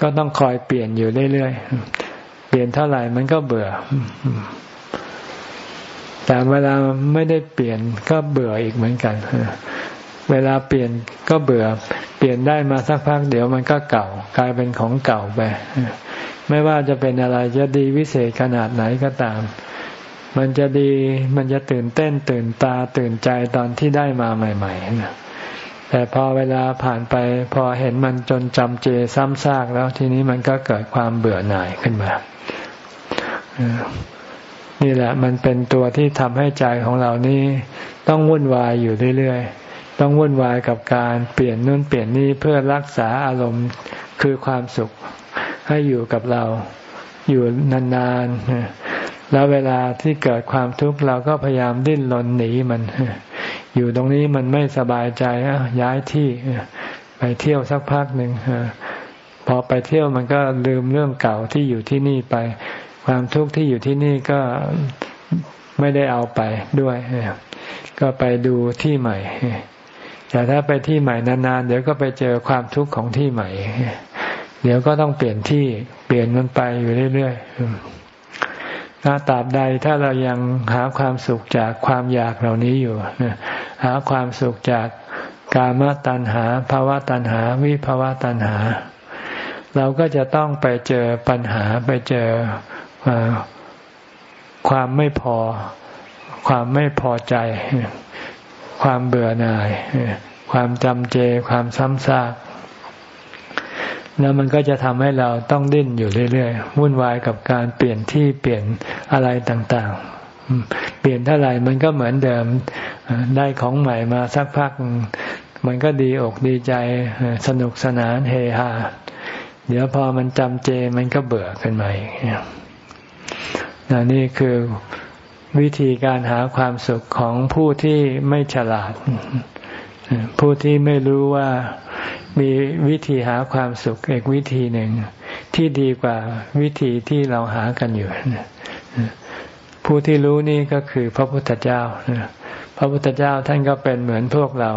ก็ต้องคอยเปลี่ยนอยู่เรื่อยๆ เปลี่ยนเท่าไหร่มันก็เบื่อ แต่เวลาไม่ได้เปลี่ยนก็เบื่ออีกเหมือนกัน เวลาเปลี่ยนก็เบื่อ เปลี่ยนได้มาสักพัก เดี๋ยวมันก็เก่า กลายเป็นของเก่าไป ไม่ว่าจะเป็นอะไรจะดีวิเศษขนาดไหนก็ตามมันจะดี มันจะตื่นเต้นตื่นตาตื่นใจตอนที่ได้มาใหม่ๆนะ แต่พอเวลาผ่านไป พอเห็นมันจนจำเจซ้ำซากแล้วทีนี้มันก็เกิดความเบื่อหน่ายขึ้นมา นี่แหละ มันเป็นตัวที่ทำให้ใจของเรานี่ต้องวุ่นวายอยู่เรื่อยๆ ต้องวุ่นวายกับการเปลี่ยนนู่นเปลี่ยนนี่เพื่อรักษาอารมณ์คือความสุขให้อยู่กับเราอยู่นานๆ แล้วเวลาที่เกิดความทุกข์เราก็พยายามดิ้นรนหนีมัน อยู่ตรงนี้มันไม่สบายใจย้ายที่ไปเที่ยวสักพักหนึ่งพอไปเที่ยวมันก็ลืมเรื่องเก่าที่อยู่ที่นี่ไป ความทุกข์ที่อยู่ที่นี่ก็ไม่ได้เอาไปด้วยก็ไปดูที่ใหม่ แต่ถ้าไปที่ใหม่นานๆ เดี๋ยวก็ไปเจอความทุกข์ของที่ใหม่ เดี๋ยวก็ต้องเปลี่ยนที่เปลี่ยนมันไปอยู่เรื่อยๆถ้าตราบใดถ้าเรายังหาความสุขจากความอยากเหล่านี้อยู่ หาความสุขจากกามตัณหาภาวะตัณหา วิภาวะตัณหา เราก็จะต้องไปเจอปัญหาไปเจอความไม่พอ ความไม่พอใจ ความเบื่อหน่าย ความจำเจ ความซ้ำซากแล้วมันก็จะทำให้เราต้องดิ้นอยู่เรื่อยๆวุ่นวายกับการเปลี่ยนที่เปลี่ยนอะไรต่างๆ เปลี่ยนเท่าไหร่มันก็เหมือนเดิมได้ของใหม่มาสักพัก มันก็ดีอกดีใจสนุกสนานเฮฮาเดี๋ยวพอมันจำเจมันก็เบื่อขึ้นมาอีกนี่คือวิธีการหาความสุขของผู้ที่ไม่ฉลาด ผู้ที่ไม่รู้ว่ามีวิธีหาความสุขอีกวิธีหนึ่ง ที่ดีกว่าวิธีที่เราหากันอยู่ ผู้ที่รู้นี่ก็คือพระพุทธเจ้าพระพุทธเจ้าท่านก็เป็นเหมือนพวกเรา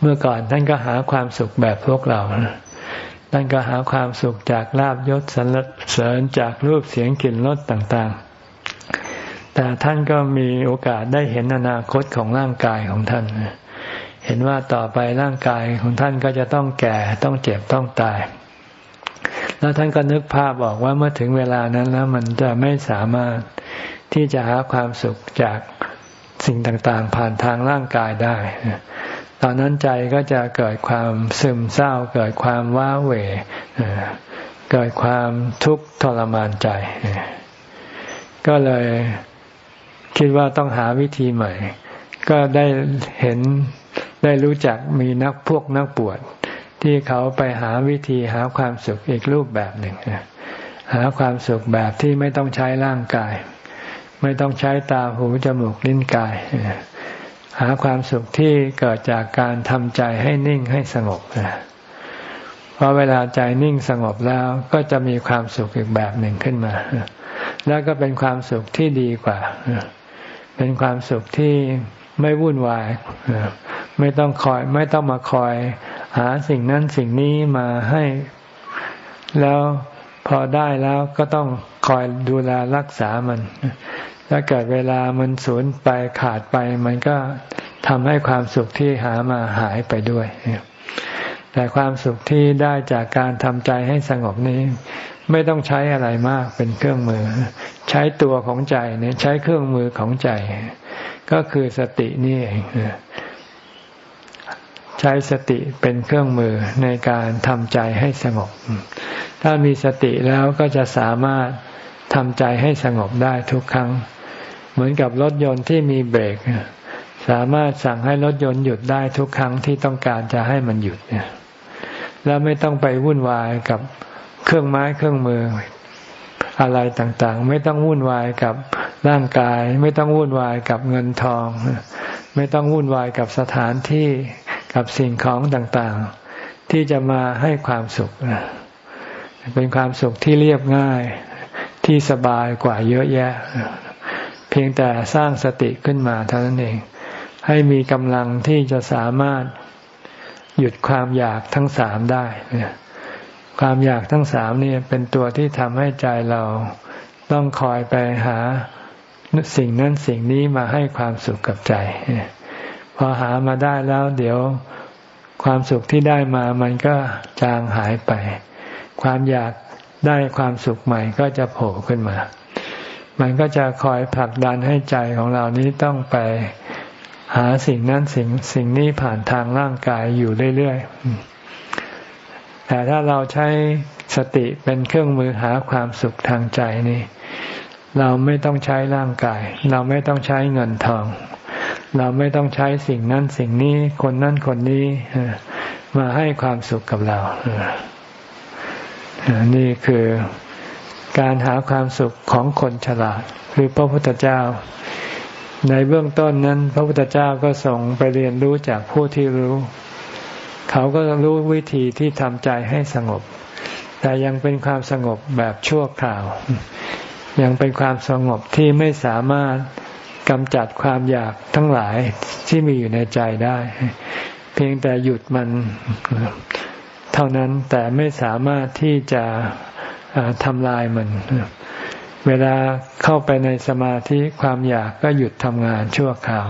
เมื่อก่อนท่านก็หาความสุขแบบพวกเราท่านก็หาความสุขจากลาบยศสรรเสริญจากรูปเสียงกลิ่นรสต่างๆ แต่ท่านก็มีโอกาสได้เห็นอนาคตของร่างกายของท่าน เห็นว่าต่อไปร่างกายของท่านก็จะต้องแก่ต้องเจ็บต้องตาย แล้วท่านก็นึกภาพบอกว่าเมื่อถึงเวลานั้นแล้วมันจะไม่สามารถที่จะหาความสุขจากสิ่งต่างๆ ผ่านทางร่างกายได้ ตอนนั้นใจก็จะเกิดความซึมเศร้า เกิดความว้าเหวเกิดความทุกข์ทรมานใจ ก็เลยคิดว่าต้องหาวิธีใหม่ ก็ได้เห็นได้รู้จักมีนักพวกนักบวช ที่เขาไปหาวิธีหาความสุขอีกรูปแบบหนึ่งหาความสุขแบบที่ไม่ต้องใช้ร่างกาย ไม่ต้องใช้ตาหูจมูกลิ้นกาย หาความสุขที่เกิดจากการทำใจให้นิ่งให้สงบเพราะเวลาใจนิ่งสงบแล้วก็จะมีความสุขอีกแบบหนึ่งขึ้นมา แล้วก็เป็นความสุขที่ดีกว่า เป็นความสุขที่ไม่วุ่นวาย ไม่ต้องคอย ไม่ต้องมาคอย หาสิ่งนั้นสิ่งนี้มาให้ แล้วพอได้แล้วก็ต้องคอยดูแลรักษามัน ถ้าเกิดเวลามันสูญไปขาดไป มันก็ทำให้ความสุขที่หามาหายไปด้วย แต่ความสุขที่ได้จากการทำใจให้สงบนี้ ไม่ต้องใช้อะไรมากเป็นเครื่องมือ ใช้ตัวของใจเนี่ยใช้เครื่องมือของใจ ก็คือสตินี่เอง ใช้สติเป็นเครื่องมือในการทำใจให้สงบ ถ้ามีสติแล้วก็จะสามารถทำใจให้สงบได้ทุกครั้ง เหมือนกับรถยนต์ที่มีเบรก สามารถสั่งให้รถยนต์หยุดได้ทุกครั้งที่ต้องการจะให้มันหยุดแล้วไม่ต้องไปวุ่นวายกับเครื่องไม้เครื่องมืออะไรต่างๆ ไม่ต้องวุ่นวายกับร่างกาย ไม่ต้องวุ่นวายกับเงินทอง ไม่ต้องวุ่นวายกับสถานที่ กับสิ่งของต่างๆ ที่จะมาให้ความสุข เป็นความสุขที่เรียบง่ายที่สบายกว่าเยอะแยะ เพียงแต่สร้างสติขึ้นมาเท่านั้นเอง ให้มีกำลังที่จะสามารถหยุดความอยากทั้งสามได้ ความอยากทั้งสามนี่เป็นตัวที่ทำให้ใจเราต้องคอยไปหาสิ่งนั้นสิ่งนี้มาให้ความสุขกับใจ พอหามาได้แล้ว เดี๋ยวความสุขที่ได้มามันก็จางหายไป ความอยากได้ความสุขใหม่ก็จะโผล่ขึ้นมา มันก็จะคอยผลักดันให้ใจของเรานี้ต้องไปหาสิ่งนั้นสิ่งสิ่งนี้ผ่านทางร่างกายอยู่เรื่อยๆ แต่ถ้าเราใช้สติเป็นเครื่องมือหาความสุขทางใจนี่ เราไม่ต้องใช้ร่างกาย เราไม่ต้องใช้เงินทอง เราไม่ต้องใช้สิ่งนั้นสิ่งนี้คนนั้นคนนี้มาให้ความสุขกับเรานี่คือการหาความสุขของคนฉลาดคือพระพุทธเจ้า ในเบื้องต้นนั้น พระพุทธเจ้าก็ส่งไปเรียนรู้จากผู้ที่รู้ เขาก็รู้วิธีที่ทำใจให้สงบ แต่ยังเป็นความสงบแบบชั่วคราว ยังเป็นความสงบที่ไม่สามารถ กำจัดความอยากทั้งหลายที่มีอยู่ในใจได้ เพียงแต่หยุดมัน เท่านั้นแต่ไม่สามารถที่จะทำลายมัน เวลาเข้าไปในสมาธิความอยากก็หยุดทำงานชั่วคราว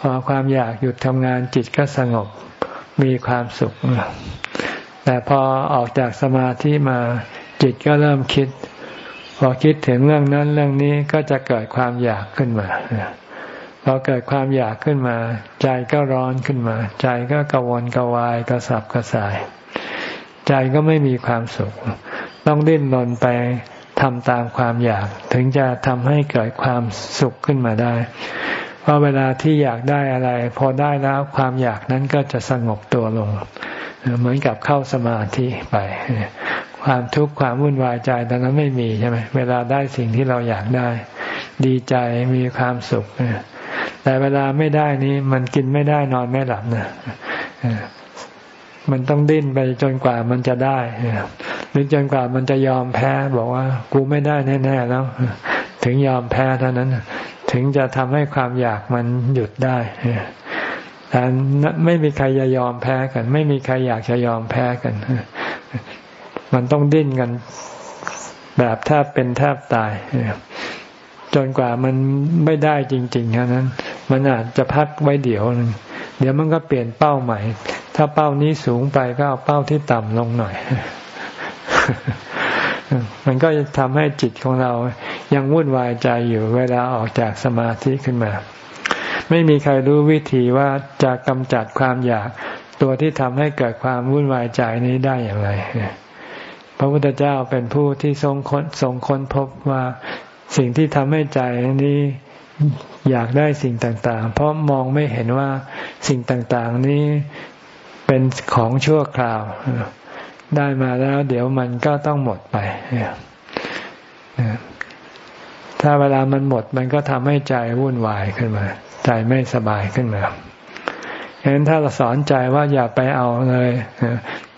พอความอยากหยุดทำงานจิตก็สงบมีความสุข แต่พอออกจากสมาธิมาจิตก็เริ่มคิด พอคิดถึงเรื่องนั้นเรื่องนี้ก็จะเกิดความอยากขึ้นมาพอเกิดความอยากขึ้นมา ใจก็ร้อนขึ้นมา ใจก็กระวนกระวายกระสับกระส่าย ใจก็ไม่มีความสุข ต้องดิ้นรนไปทำตามความอยาก ถึงจะทำให้เกิดความสุขขึ้นมาได้เพราะเวลาที่อยากได้อะไร พอได้แล้วความอยากนั้นก็จะสงบตัวลง เหมือนกับเข้าสมาธิไป ความทุกข์ความวุ่นวายใจตอนนั้นไม่มีใช่ไหมเวลาได้สิ่งที่เราอยากได้ ดีใจมีความสุขแต่เวลาไม่ได้นี้มันกินไม่ได้นอนไม่หลับนะมันต้องดิ้นไปจนกว่ามันจะได้หรือจนกว่ามันจะยอมแพ้บอกว่า กูไม่ได้แน่ๆแล้ว ถึงยอมแพ้เท่านั้น ถึงจะทำให้ความอยากมันหยุดได้แต่ไม่มีใครจะยอมแพ้กัน ไม่มีใครอยากจะยอมแพ้กัน มันต้องดิ้นกันแบบแทบเป็นแทบตาย จนกว่ามันไม่ได้จริงๆเท่านั้น มันอาจจะพักไว้เดี๋ยวนึงเดี๋ยวมันก็เปลี่ยนเป้าใหม่ ถ้าเป้านี้สูงไปก็เอาเป้าที่ต่ำลงหน่อย มันก็จะทำให้จิตของเรายังวุ่นวายใจอยู่เวลาออกจากสมาธิขึ้นมา ไม่มีใครรู้วิธีว่าจะกำจัดความอยากตัวที่ทำให้เกิดความวุ่นวายใจนี้ได้อย่างไร ระพุทธเจ้าเป็นผู้ที่ทรงค้นทรงค้นพบว่าสิ่งที่ทำให้ใจนี้อยากได้สิ่งต่างๆ เพราะมองไม่เห็นว่าสิ่งต่างๆนี้เป็นของชั่วคราว ได้มาแล้ว เดี๋ยวมันก็ต้องหมดไป ถ้าเวลามันหมดมันก็ทำให้ใจวุ่นวายขึ้นมา ใจไม่สบายขึ้นมา ฉะนั้นถ้าเราสอนใจว่าอย่าไปเอาเลย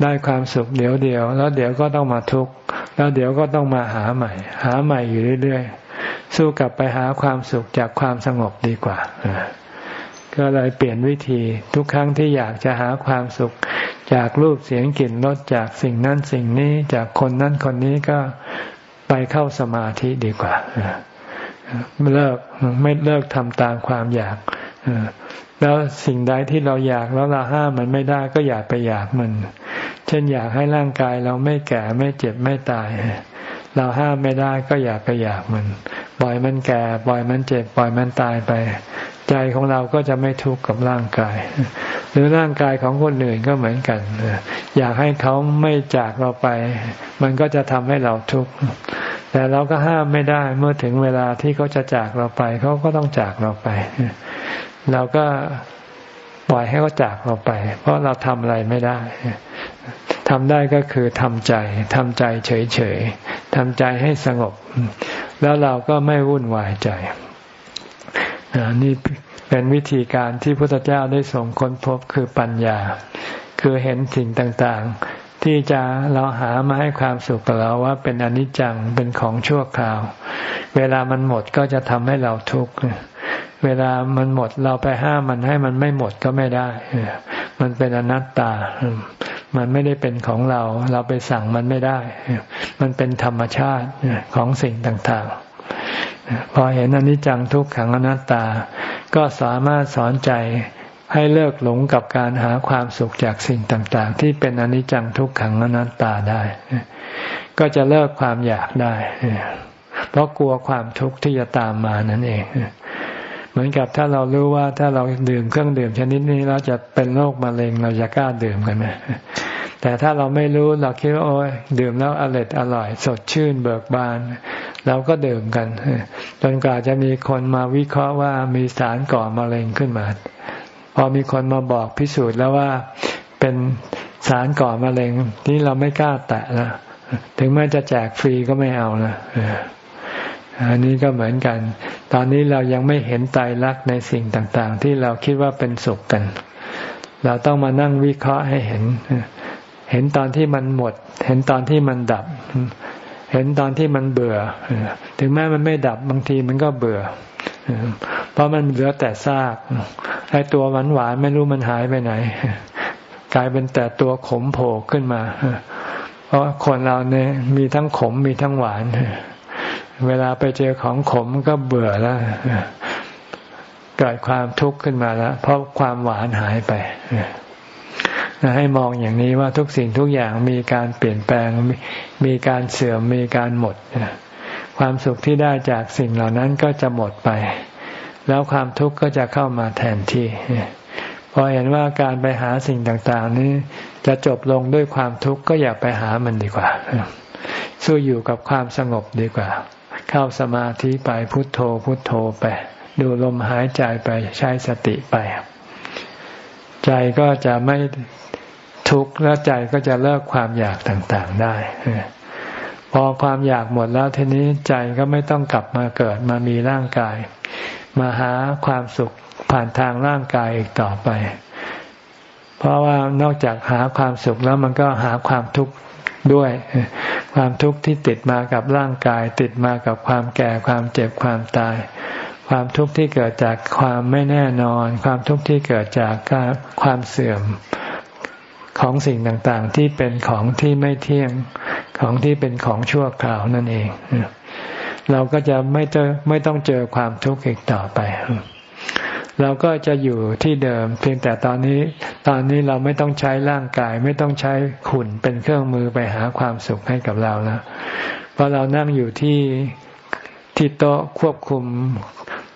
ได้ความสุขเดี๋ยวเดียว แล้วเดี๋ยวก็ต้องมาทุกข์แล้วเดี๋ยวก็ต้องมาหาใหม่ หาใหม่อยู่เรื่อยๆ สู้กลับไปหาความสุขจากความสงบดีกว่าก็เลยเปลี่ยนวิธีทุกครั้งที่อยากจะหาความสุข จากรูปเสียงกลิ่นรสจากสิ่งนั้นสิ่งนี้จากคนนั้นคนนี้ก็ไปเข้าสมาธิดีกว่าเลิกไม่เลิกทำตามความอยาก แล้วสิ่งใดที่เราอยากแล้วเราห้ามมันไม่ได้ก็อยากไปอยากมัน เช่นอยากให้ร่างกายเราไม่แก่ไม่เจ็บไม่ตาย เราห้ามไม่ได้ก็อยากไปอยากมัน ปล่อยมันแก่ ปล่อยมันเจ็บ ปล่อยมันตายไป ใจของเราก็จะไม่ทุกข์กับร่างกาย หรือร่างกายของคนอื่นก็เหมือนกัน อยากให้เขาไม่จากเราไป มันก็จะทำให้เราทุกข์ แต่เราก็ห้ามไม่ได้ เมื่อถึงเวลาที่เขาจะจากเราไป เขาก็ต้องจากเราไป เราก็ปล่อยให้เขาจากเราไป เพราะเราทำอะไรไม่ได้ทำได้ก็คือทำใจทำใจเฉยๆทำใจให้สงบ แล้วเราก็ไม่วุ่นวายใจนี่เป็นวิธีการที่พระพุทธเจ้าได้ส่งค้นพบคือปัญญา คือเห็นสิ่งต่างๆ ที่จะเราหามาให้ความสุขกับเราว่าเป็นอนิจจังเป็นของชั่วคราว เวลามันหมดก็จะทำให้เราทุกข์ เวลามันหมดเราไปห้ามมันให้มันไม่หมดก็ไม่ได้ มันเป็นอนัตตา มันไม่ได้เป็นของเรา เราไปสั่งมันไม่ได้ มันเป็นธรรมชาติของสิ่งต่างๆ พอเห็นอนิจจังทุกขังอนัตตา ก็สามารถสอนใจให้เลิกหลงกับการหาความสุขจากสิ่งต่างๆ ที่เป็นอนิจจังทุกขังอนัตตาได้ ก็จะเลิกความอยากได้ เพราะกลัวความทุกข์ที่จะตามมานั่นเอง เหมือนกับถ้าเรารู้ว่าถ้าเราดื่มเครื่องดื่มชนิดนี้เราจะเป็นโรคมะเร็งเราจะกล้าดื่มกันไหมแต่ถ้าเราไม่รู้เราคิดว่าโอ้ยดื่มแล้วอร่อยอร่อย สดชื่นเบิกบานเราก็ดื่มกันจนกว่าจะมีคนมาวิเคราะห์ว่ามีสารก่อมะเร็งขึ้นมา พอมีคนมาบอกพิสูจน์แล้วว่าเป็นสารก่อมะเร็งนี่เราไม่กล้าแตะนะถึงแม้จะแจกฟรีก็ไม่เอานะ อันนี้ก็เหมือนกัน ตอนนี้เรายังไม่เห็นตายรักในสิ่งต่างๆ ที่เราคิดว่าเป็นสุขกัน เราต้องมานั่งวิเคราะห์ให้เห็น เห็นตอนที่มันหมด เห็นตอนที่มันดับ เห็นตอนที่มันเบื่อ ถึงแม้มันไม่ดับบางทีมันก็เบื่อ เพราะมันเหลือแต่ซาก ไอ้ตัวหวานหวานไม่รู้มันหายไปไหน กลายเป็นแต่ตัวขมโผล่ขึ้นมา เพราะคนเราเนี่ยมีทั้งขมมีทั้งหวานเเวลาไปเจอของขมก็เบื่อแล้วเกิดความทุกข์ขึ้นมาแล้ว เพราะความหวานหายไปให้มองอย่างนี้ว่าทุกสิ่งทุกอย่างมีการเปลี่ยนแปลงมีการเสื่อมมีการหมดความสุขที่ได้จากสิ่งเหล่านั้นก็จะหมดไป แล้วความทุกข์ก็จะเข้ามาแทนที่พอเห็นว่าการไปหาสิ่งต่างๆ นี้จะจบลงด้วยความทุกข์ก็อย่าไปหามันดีกว่าสู้อยู่กับความสงบดีกว่า เข้าสมาธิไปพุทโธพุทโธไป ดูลมหายใจไปใช้สติไป ใจก็จะไม่ทุกข์แล้วใจก็จะเลิกความอยากต่างๆได้พอความอยากหมดแล้วทีนี้ใจก็ไม่ต้องกลับมาเกิดมามีร่างกาย มาหาความสุขผ่านทางร่างกายอีกต่อไป เพราะว่านอกจากหาความสุขแล้วมันก็หาความทุกข์ ด้วย ความทุกข์ที่ติดมากับร่างกาย ติดมากับความแก่ความเจ็บความตาย ความทุกข์ที่เกิดจากความไม่แน่นอน ความทุกข์ที่เกิดจากความเสื่อมของสิ่งต่างๆ ที่เป็นของที่ไม่เที่ยงของที่เป็นของชั่วคราวนั่นเอง เราก็จะไม่เจอไม่ต้องเจอความทุกข์อีกต่อไป เราก็จะอยู่ที่เดิม เพียงแต่ตอนนี้ ตอนนี้เราไม่ต้องใช้ร่างกาย ไม่ต้องใช้ขุนเป็นเครื่องมือไปหาความสุขให้กับเราแล้วเพราะเรานั่งอยู่ที่ที่โต๊ะควบคุม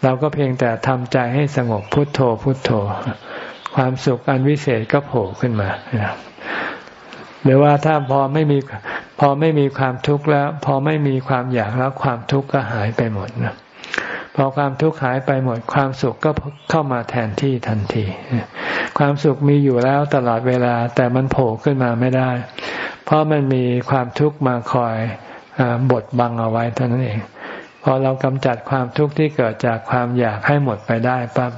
เราก็เพียงแต่ทำใจให้สงบพุทโธพุทโธ ความสุขอันวิเศษก็โผล่ขึ้นมาหรือว่าถ้าพอไม่มีพอไม่มีความทุกข์แล้ว พอไม่มีความอยากแล้วความทุกข์ก็หายไปหมดนะ พอความทุกข์หายไปหมดความสุขก็เข้ามาแทนที่ทันที ความสุขมีอยู่แล้วตลอดเวลา แต่มันโผล่ขึ้นมาไม่ได้ เพราะมันมีความทุกข์มาคอยบดบังเอาไว้เท่านั้นเอง พอเรากำจัดความทุกข์ที่เกิดจากความอยากให้หมดไปได้ปั๊บ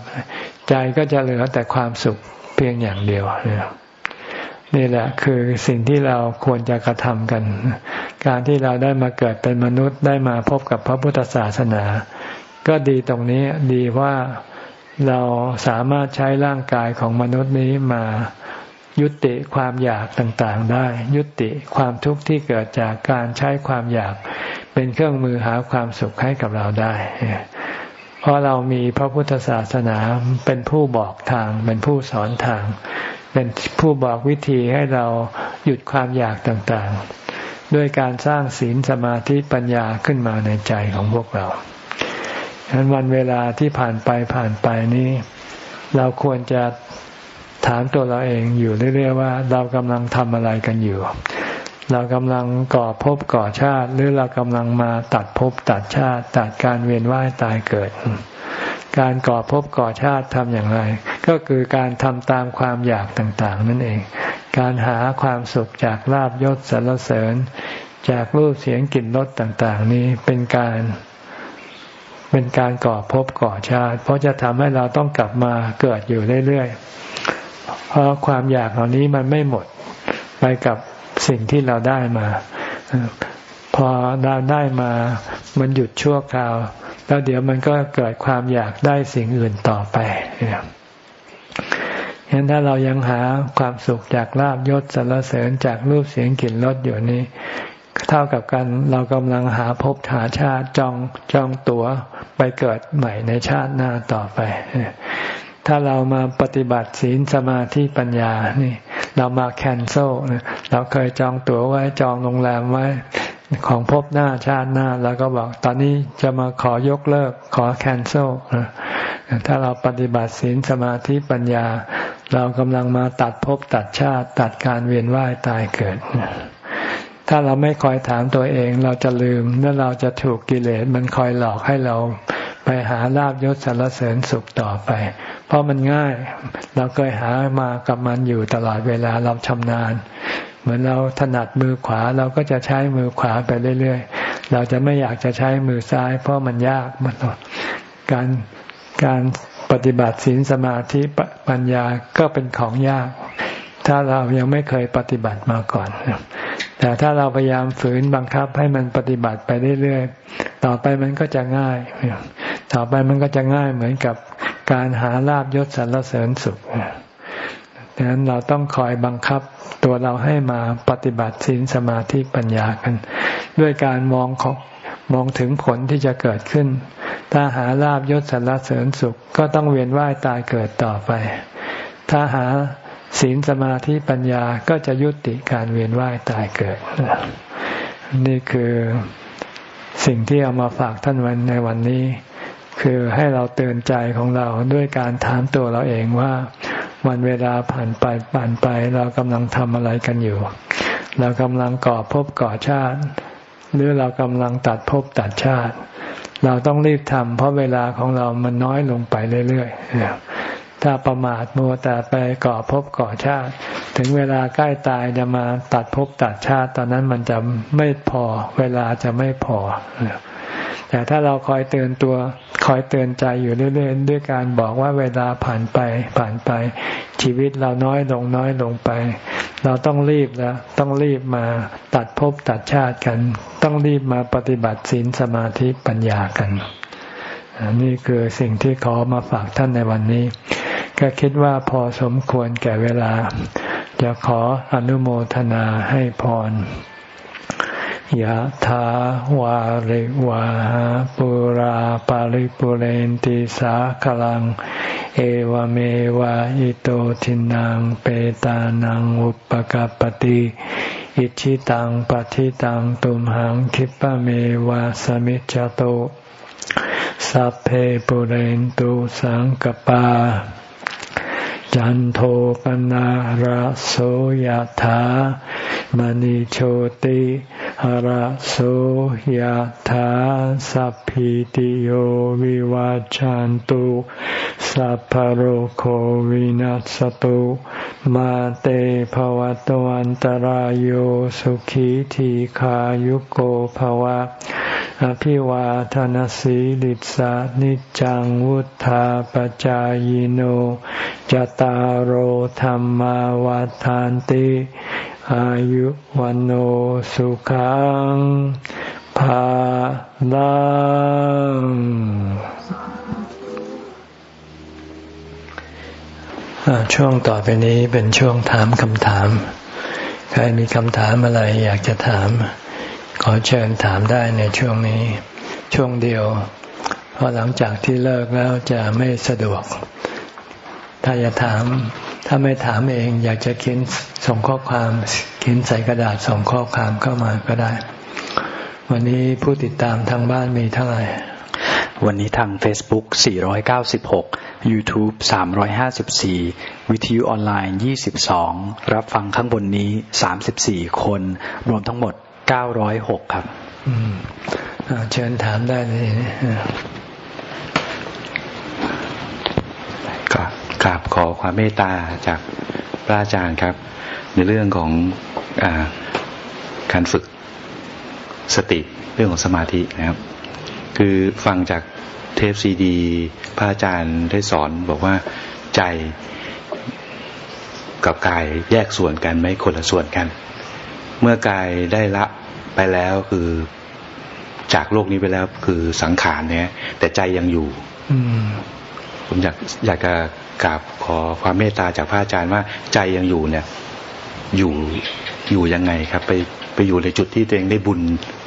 ใจก็จะเหลือแต่ความสุขเพียงอย่างเดียวนี่แหละคือสิ่งที่เราควรจะกระทำกัน การที่เราได้มาเกิดเป็นมนุษย์ได้มาพบกับพระพุทธศาสนา ก็ดีตรงนี้ดีว่าเราสามารถใช้ร่างกายของมนุษย์นี้มายุติความอยากต่างๆได้ ยุติความทุกข์ที่เกิดจากการใช้ความอยากเป็นเครื่องมือหาความสุขให้กับเราได้ เพราะเรามีพระพุทธศาสนาเป็นผู้บอกทาง เป็นผู้สอนทาง เป็นผู้บอกวิธีให้เราหยุดความอยากต่างๆ ด้วยการสร้างศีลสมาธิปัญญาขึ้นมาในใจของพวกเรา ฉะนั้นวันเวลาที่ผ่านไปผ่านไปนี้ เราควรจะถามตัวเราเองอยู่เรื่อยๆว่า เรากำลังทำอะไรกันอยู่ เรากำลังก่อภพก่อชาติ หรือเรากำลังมาตัดภพตัดชาติ ตัดการเวียนว่ายตายเกิด การก่อภพก่อชาติทำอย่างไร ก็คือการทำตามความอยากต่างๆ นั่นเอง การหาความสุขจากลาบยศสรรเสริญ จากรูปเสียงกลิ่นรสต่าง ๆ นี้เป็นการ เป็นการก่อภพก่อชาติ เพราะจะทำให้เราต้องกลับมาเกิดอยู่เรื่อยๆ เพราะความอยากเหล่านี้มันไม่หมดไปกับสิ่งที่เราได้มา พอเราได้มามันหยุดชั่วคราว แล้วเดี๋ยวมันก็เกิดความอยากได้สิ่งอื่นต่อไปเห็นถ้าเรายังหาความสุขจากลาบยศสรรเสริญจากรูปเสียงกลิ่นรสอยู่นี้ เท่ากับกันเรากำลังหาภพหาชาติจองจองตัวไปเกิดใหม่ในชาติหน้าต่อไป ถ้าเรามาปฏิบัติศีลสมาธิปัญญานี่ เรามาแคนเซิลเราเคยจองตั๋วไว้จองโรงแรมไว้ของพบหน้าชาติหน้าแล้วก็บอกตอนนี้จะมาขอยกเลิกขอแคนเซิลถ้าเราปฏิบัติศีลสมาธิปัญญา เรากำลังมาตัดภพตัดชาติตัดการเวียนว่ายตายเกิด ถ้าเราไม่คอยถามตัวเองเราจะลืมแล้วเราจะถูกกิเลสมันคอยหลอกให้เราไปหาลาบยศสรรเสริญสุขต่อไป เพราะมันง่าย เราเคยหามากับมันอยู่ตลอดเวลาเราชำนาญ เหมือนเราถนัดมือขวาเราก็จะใช้มือขวาไปเรื่อยๆ เราจะไม่อยากจะใช้มือซ้าย เพราะมันยากมันการการปฏิบัติศีลสมาธิปัญญาก็เป็นของยาก ถ้าเรายังไม่เคยปฏิบัติมาก่อน แต่ถ้าเราพยายามฝืนบังคับให้มันปฏิบัติไปเรื่อยๆ ต่อไปมันก็จะง่าย ต่อไปมันก็จะง่ายเหมือนกับการหาลาบยศสรรเสริญสุขดังนั้นเราต้องคอยบังคับตัวเราให้มาปฏิบัติศีลสมาธิปัญญากัน ด้วยการมองของมองถึงผลที่จะเกิดขึ้น ถ้าหาลาบยศสรรเสริญสุขก็ต้องเวียนว่ายตายเกิดต่อไป ถ้าหา ศีลสมาธิปัญญาก็จะยุติการเวียนว่ายตายเกิด นี่คือสิ่งที่เอามาฝากท่านวันในวันนี้ คือให้เราเตือนใจของเราด้วยการถามตัวเราเองว่า วันเวลาผ่านไปผ่านไป เรากำลังทำอะไรกันอยู่ เรากำลังก่อภพก่อชาติ หรือเรากำลังตัดภพตัดชาติ เราต้องรีบทำเพราะเวลาของเรามันน้อยลงไปเรื่อยๆ ถ้าประมาทมัวแต่ไปก่อภพก่อชาติ ถึงเวลาใกล้ตายจะมาตัดภพตัดชาติ ตอนนั้นมันจะไม่พอ เวลาจะไม่พอ แต่ถ้าเราคอยเตือนตัว คอยเตือนใจอยู่เรื่อยๆด้วยการบอกว่าเวลาผ่านไปผ่านไป ชีวิตเราน้อยลงน้อยลงไป เราต้องรีบแล้ว ต้องรีบมาตัดภพตัดชาติกัน ต้องรีบมาปฏิบัติศีลสมาธิปัญญากัน นี่คือสิ่งที่ขอมาฝากท่านในวันนี้ ก็คิดว่าพอสมควรแก่เวลา จะขออนุโมทนาให้พรยะถาวาริวาหาปุราปาริปุเรนติสาคลัง เอวเมวะอิโตทินังเปตานังอุปกาปติอิชิตังปฏิตังตุมหังคิปะเมวะสมิจจโต สัพเพปุเรนตุสังกปา จันโทปนะระโสยธามณิโชติหระโสยธาสัพพิติโยวิวาจันตุสัพพโรโควินัสตุมาเตภวตวันตารโยสุขีทีขายุโกภวะ อภิวาทานสีลิสานิจังวุธาปจายโนจตารโหธรรมวาทานติ อายุวันโอสุขังภาลังช่วงต่อไปนี้เป็นช่วงถามคำถาม ใครมีคำถามอะไรอยากจะถาม ขอเชิญถามได้ในช่วงนี้ ช่วงเดียว เพราะหลังจากที่เลิกแล้วจะไม่สะดวก ถ้าจะถาม ถ้าไม่ถามเองอยากจะเขียนส่งข้อความเขียนใส่กระดาษส่งข้อความเข้ามาก็ได้ วันนี้ผู้ติดตามทางบ้านมีเท่าไหร่วันนี้ทาง Facebook 496 YouTube 354 วิทยุออนไลน์ 22 รับฟังข้างบนนี้ 34 คน รวมทั้งหมด 906ครับเชิญถามได้เลยกราบขอความเมตตาจากพระอาจารย์ครับ ในเรื่องของอการฝึกสติเรื่องของสมาธินะครับ คือฟังจากเทปซีดี พระอาจารย์ได้สอนบอกว่าใจกับกายแยกส่วนกันไม่คนละส่วนกัน เมื่อกายได้ละ ไปแล้วคือจากโลกนี้ไปแล้วคือสังขารเนี่ย แต่ใจยังอยู่ผมอยากอยากจะกราบขอความเมตตาจากพระอาจารย์ว่าใจยังอยู่เนี่ย อยู่อยู่ยังไงครับ ไปไปอยู่ในจุดที่ตัวเองได้บุญ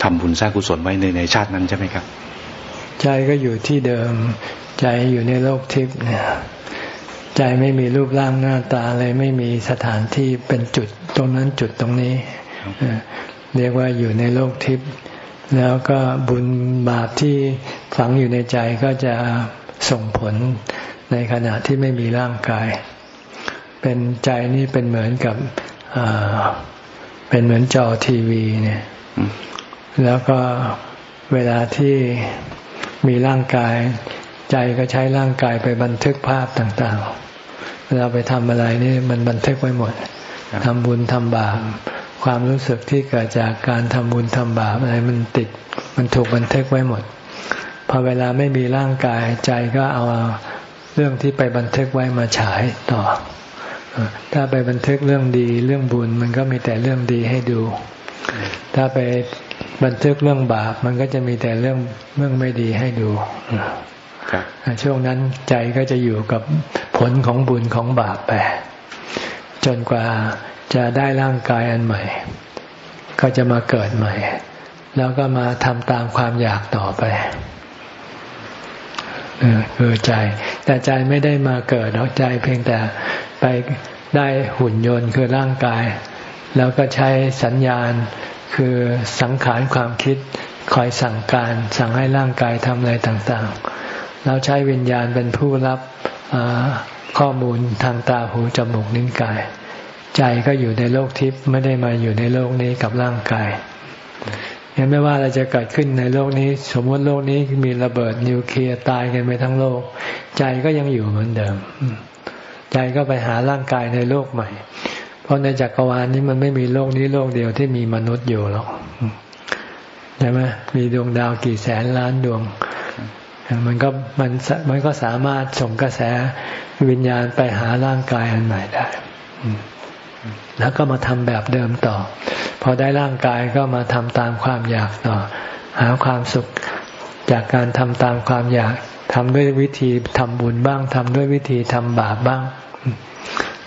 ทำบุญสร้างกุศลไว้ในในชาตินั้นใช่ไหมครับ ใจก็อยู่ที่เดิม ใจอยู่ในโลกทิพย์เนี่ยใจไม่มีรูปร่างหน้าตาเลยไม่มีสถานที่เป็นจุดตรงนั้นจุดตรงนี้ เรียกว่าอยู่ในโลกทิพย์แล้วก็บุญบาปที่ฝังอยู่ในใจก็จะส่งผลในขณะที่ไม่มีร่างกาย เป็นใจนี่เป็นเหมือนกับเป็นเหมือนจอทีวีเนี่ย แล้วก็เวลาที่มีร่างกาย ใจก็ใช้ร่างกายไปบันทึกภาพต่างๆเราไปทำอะไรนี่มันบันทึกไว้หมดทำบุญทำบาป ความรู้สึกที่เกิดจากการทำบุญทำบาปอะไรมันติดมันถูกบันทึกไว้หมด พอเวลาไม่มีร่างกายใจก็เอาเรื่องที่ไปบันทึกไว้มาฉายต่อ ถ้าไปบันทึกเรื่องดีเรื่องบุญมันก็มีแต่เรื่องดีให้ดู ถ้าไปบันทึกเรื่องบาปมันก็จะมีแต่เรื่องเรื่องไม่ดีให้ดูช่วงนั้นใจก็จะอยู่กับผลของบุญของบาปไปจนกว่า จะได้ร่างกายอันใหม่ ก็จะมาเกิดใหม่ แล้วก็มาทำตามความอยากต่อไปคือใจ แต่ใจไม่ได้มาเกิดหรอกใจเพียงแต่ไปได้หุ่นยนต์คือร่างกาย แล้วก็ใช้สัญญาณคือสังขารความคิดคอยสั่งการสั่งให้ร่างกายทำอะไรต่างๆเราใช้วิญญาณเป็นผู้รับข้อมูลทางตาหูจมูกนิ้วกาย ใจก็อยู่ในโลกทิพย์ไม่ได้มาอยู่ในโลกนี้กับร่างกายยังไม่ว่าอะไรจะเกิดขึ้นในโลกนี้ สมมติโลกนี้มีระเบิดนิวเคลียร์ตายกันไปทั้งโลก ใจก็ยังอยู่เหมือนเดิม ใจก็ไปหาร่างกายในโลกใหม่ เพราะในจักรวาลนี้มันไม่มีโลกนี้โลกเดียวที่มีมนุษย์อยู่หรอกใช่ไหมมีดวงดาวกี่แสนล้านดวง มันก็มันมันก็สามารถส่งกระแสวิญญาณไปหาร่างกายอันใหม่ได้ แล้วก็มาทำแบบเดิมต่อ พอได้ร่างกายก็มาทำตามความอยากต่อ หาความสุขจากการทำตามความอยากทำด้วยวิธีทำบุญบ้างทำด้วยวิธีทำบาปบ้าง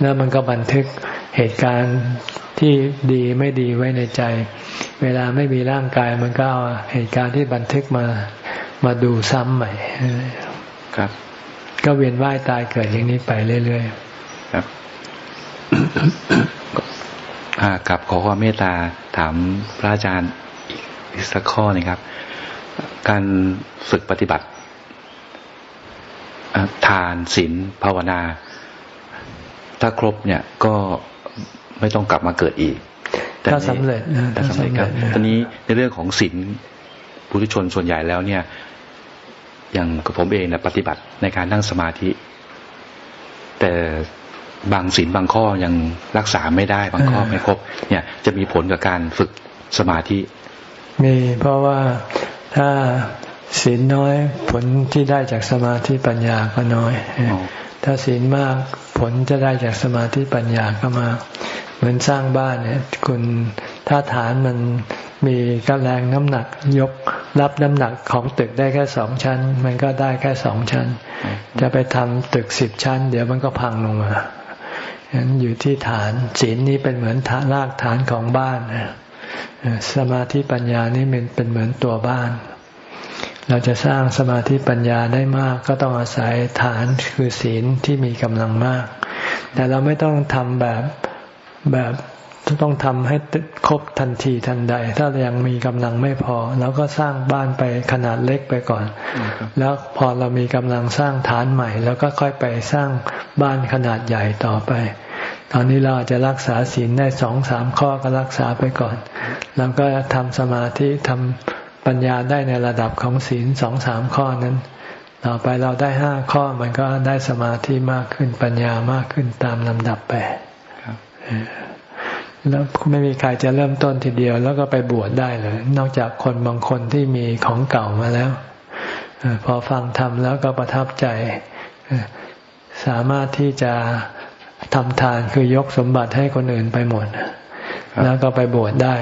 แล้วมันก็บันทึกเหตุการณ์ที่ดีไม่ดีไว้ในใจ เวลาไม่มีร่างกายมันก็เอาเหตุการณ์ที่บันทึกมามาดูซ้ำใหม่ครับ ก็เวียนว่ายตายเกิดอย่างนี้ไปเรื่อยๆครับ กับขอความเมตตาถามพระอาจารย์อีกสักข้อนึงครับ การฝึกปฏิบัติทานศีลภาวนา ถ้าครบเนี่ยก็ไม่ต้องกลับมาเกิดอีกถ้าสำเร็จถ้าสำเร็จครับตอนนี้ในเรื่องของศีลปุถุชนส่วนใหญ่แล้วเนี่ย อย่างกับผมเองนะปฏิบัติในการนั่งสมาธิ แต่ บางศีลบางข้อยังรักษาไม่ได้บางข้อไม่ครบ เนี่ย จะมีผลกับการฝึกสมาธิ มีเพราะว่าถ้าศีลน้อยผลที่ได้จากสมาธิปัญญาก็น้อย ถ้าศีลมากผลจะได้จากสมาธิปัญญาก็มาก เหมือนสร้างบ้านเนี่ย คุณถ้าฐานมันมีกำลังน้ำหนักยกรับน้ำหนักของตึกได้แค่สองชั้น มันก็ได้แค่สองชั้น จะไปทำตึกสิบชั้น เดี๋ยวมันก็พังลงมา นั้นอยู่ที่ฐานศีลนี้เป็นเหมือนฐานรากฐานของบ้านสมาธิปัญญานี่เป็นเป็นเหมือนตัวบ้าน เราจะสร้างสมาธิปัญญาได้มาก ก็ต้องอาศัยฐานคือศีลที่มีกำลังมาก แต่เราไม่ต้องทำแบบแบบ ต้องทำให้ครบทันทีทันใด ถ้ายังมีกำลังไม่พอเราก็สร้างบ้านไปขนาดเล็กไปก่อน แล้วพอเรามีกำลังสร้างฐานใหม่ แล้วก็ค่อยไปสร้างบ้านขนาดใหญ่ต่อไป ตอนนี้เราจะรักษาศีลได้สองสามข้อก็รักษาไปก่อน แล้วก็ทำสมาธิทำปัญญาได้ในระดับของศีลสองสามข้อนั้น ต่อไปเราได้ห้าข้อมันก็ได้สมาธิมากขึ้นปัญญามากขึ้นตามลำดับไป แล้วไม่มีใครจะเริ่มต้นทีเดียว แล้วก็ไปบวชได้เลย นอกจากคนบางคนที่มีของเก่ามาแล้วพอฟังทำแล้วก็ประทับใจ สามารถที่จะทำทานคือยกสมบัติให้คนอื่นไปหมด แล้วก็ไปบวชได้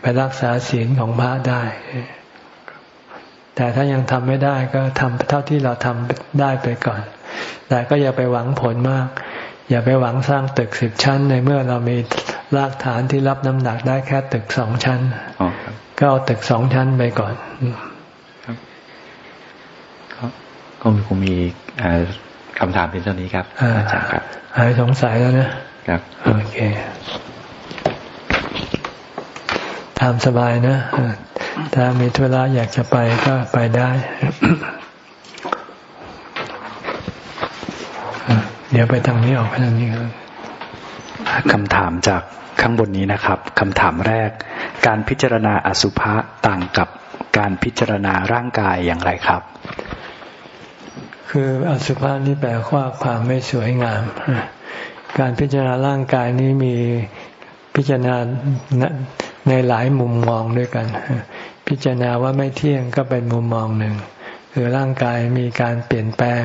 ไปรักษาศีลของพระได้ แต่ถ้ายังทำไม่ได้ก็ทำเท่าที่เราทำได้ไปก่อน แต่ก็อย่าไปหวังผลมาก อย่าไปหวังสร้างตึกสิบชั้น ในเมื่อเรามีรากฐานที่รับน้ำหนักได้แค่ตึกสองชั้นก็เอาตึกสองชั้นไปก่อนก็คงมีคำถามเป็นเท่านี้ครับอาจารย์ครับหายสงสัยแล้วนะครับโอเคตามสบายนะ ถ้ามีธุระอยากจะไปก็ไปได้ เดี๋ยวไปทางนี้ออกไปทางนี้ครับคำถามจากข้างบนนี้นะครับคำถามแรก การพิจารณาอสุภะต่างกับการพิจารณาร่างกายอย่างไรครับ คืออสุภะนี่แปลว่าความไม่สวยงาม การพิจารณาร่างกายนี้มีพิจารณาในหลายมุมมองด้วยกัน พิจารณาว่าไม่เที่ยงก็เป็นมุมมองหนึ่ง คือร่างกายมีการเปลี่ยนแปลง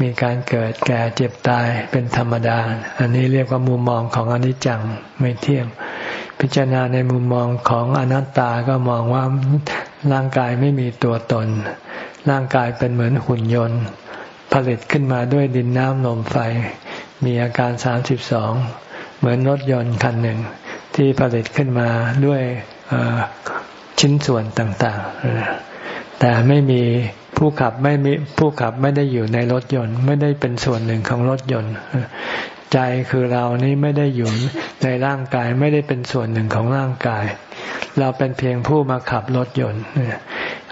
มีการเกิดแก่เจ็บตายเป็นธรรมดา อันนี้เรียกว่ามุมมองของอนิจจังไม่เที่ยง พิจารณาในมุมมองของอนัตตาก็มองว่าร่างกายไม่มีตัวตน ร่างกายเป็นเหมือนหุ่นยนต์ ผลิตขึ้นมาด้วยดินน้ำลมไฟ มีอาการสามสิบสองเหมือนรถยนต์คันหนึ่ง ที่ผลิตขึ้นมาด้วยชิ้นส่วนต่างๆ แต่ไม่มี ผู้ขับไม่มีผู้ขับไม่ได้อยู่ในรถยนต์ ไม่ได้เป็นส่วนหนึ่งของรถยนต์ ใจคือเรานี้ไม่ได้อยู่ในร่างกายไม่ได้เป็นส่วนหนึ่งของร่างกาย เราเป็นเพียงผู้มาขับรถยนต์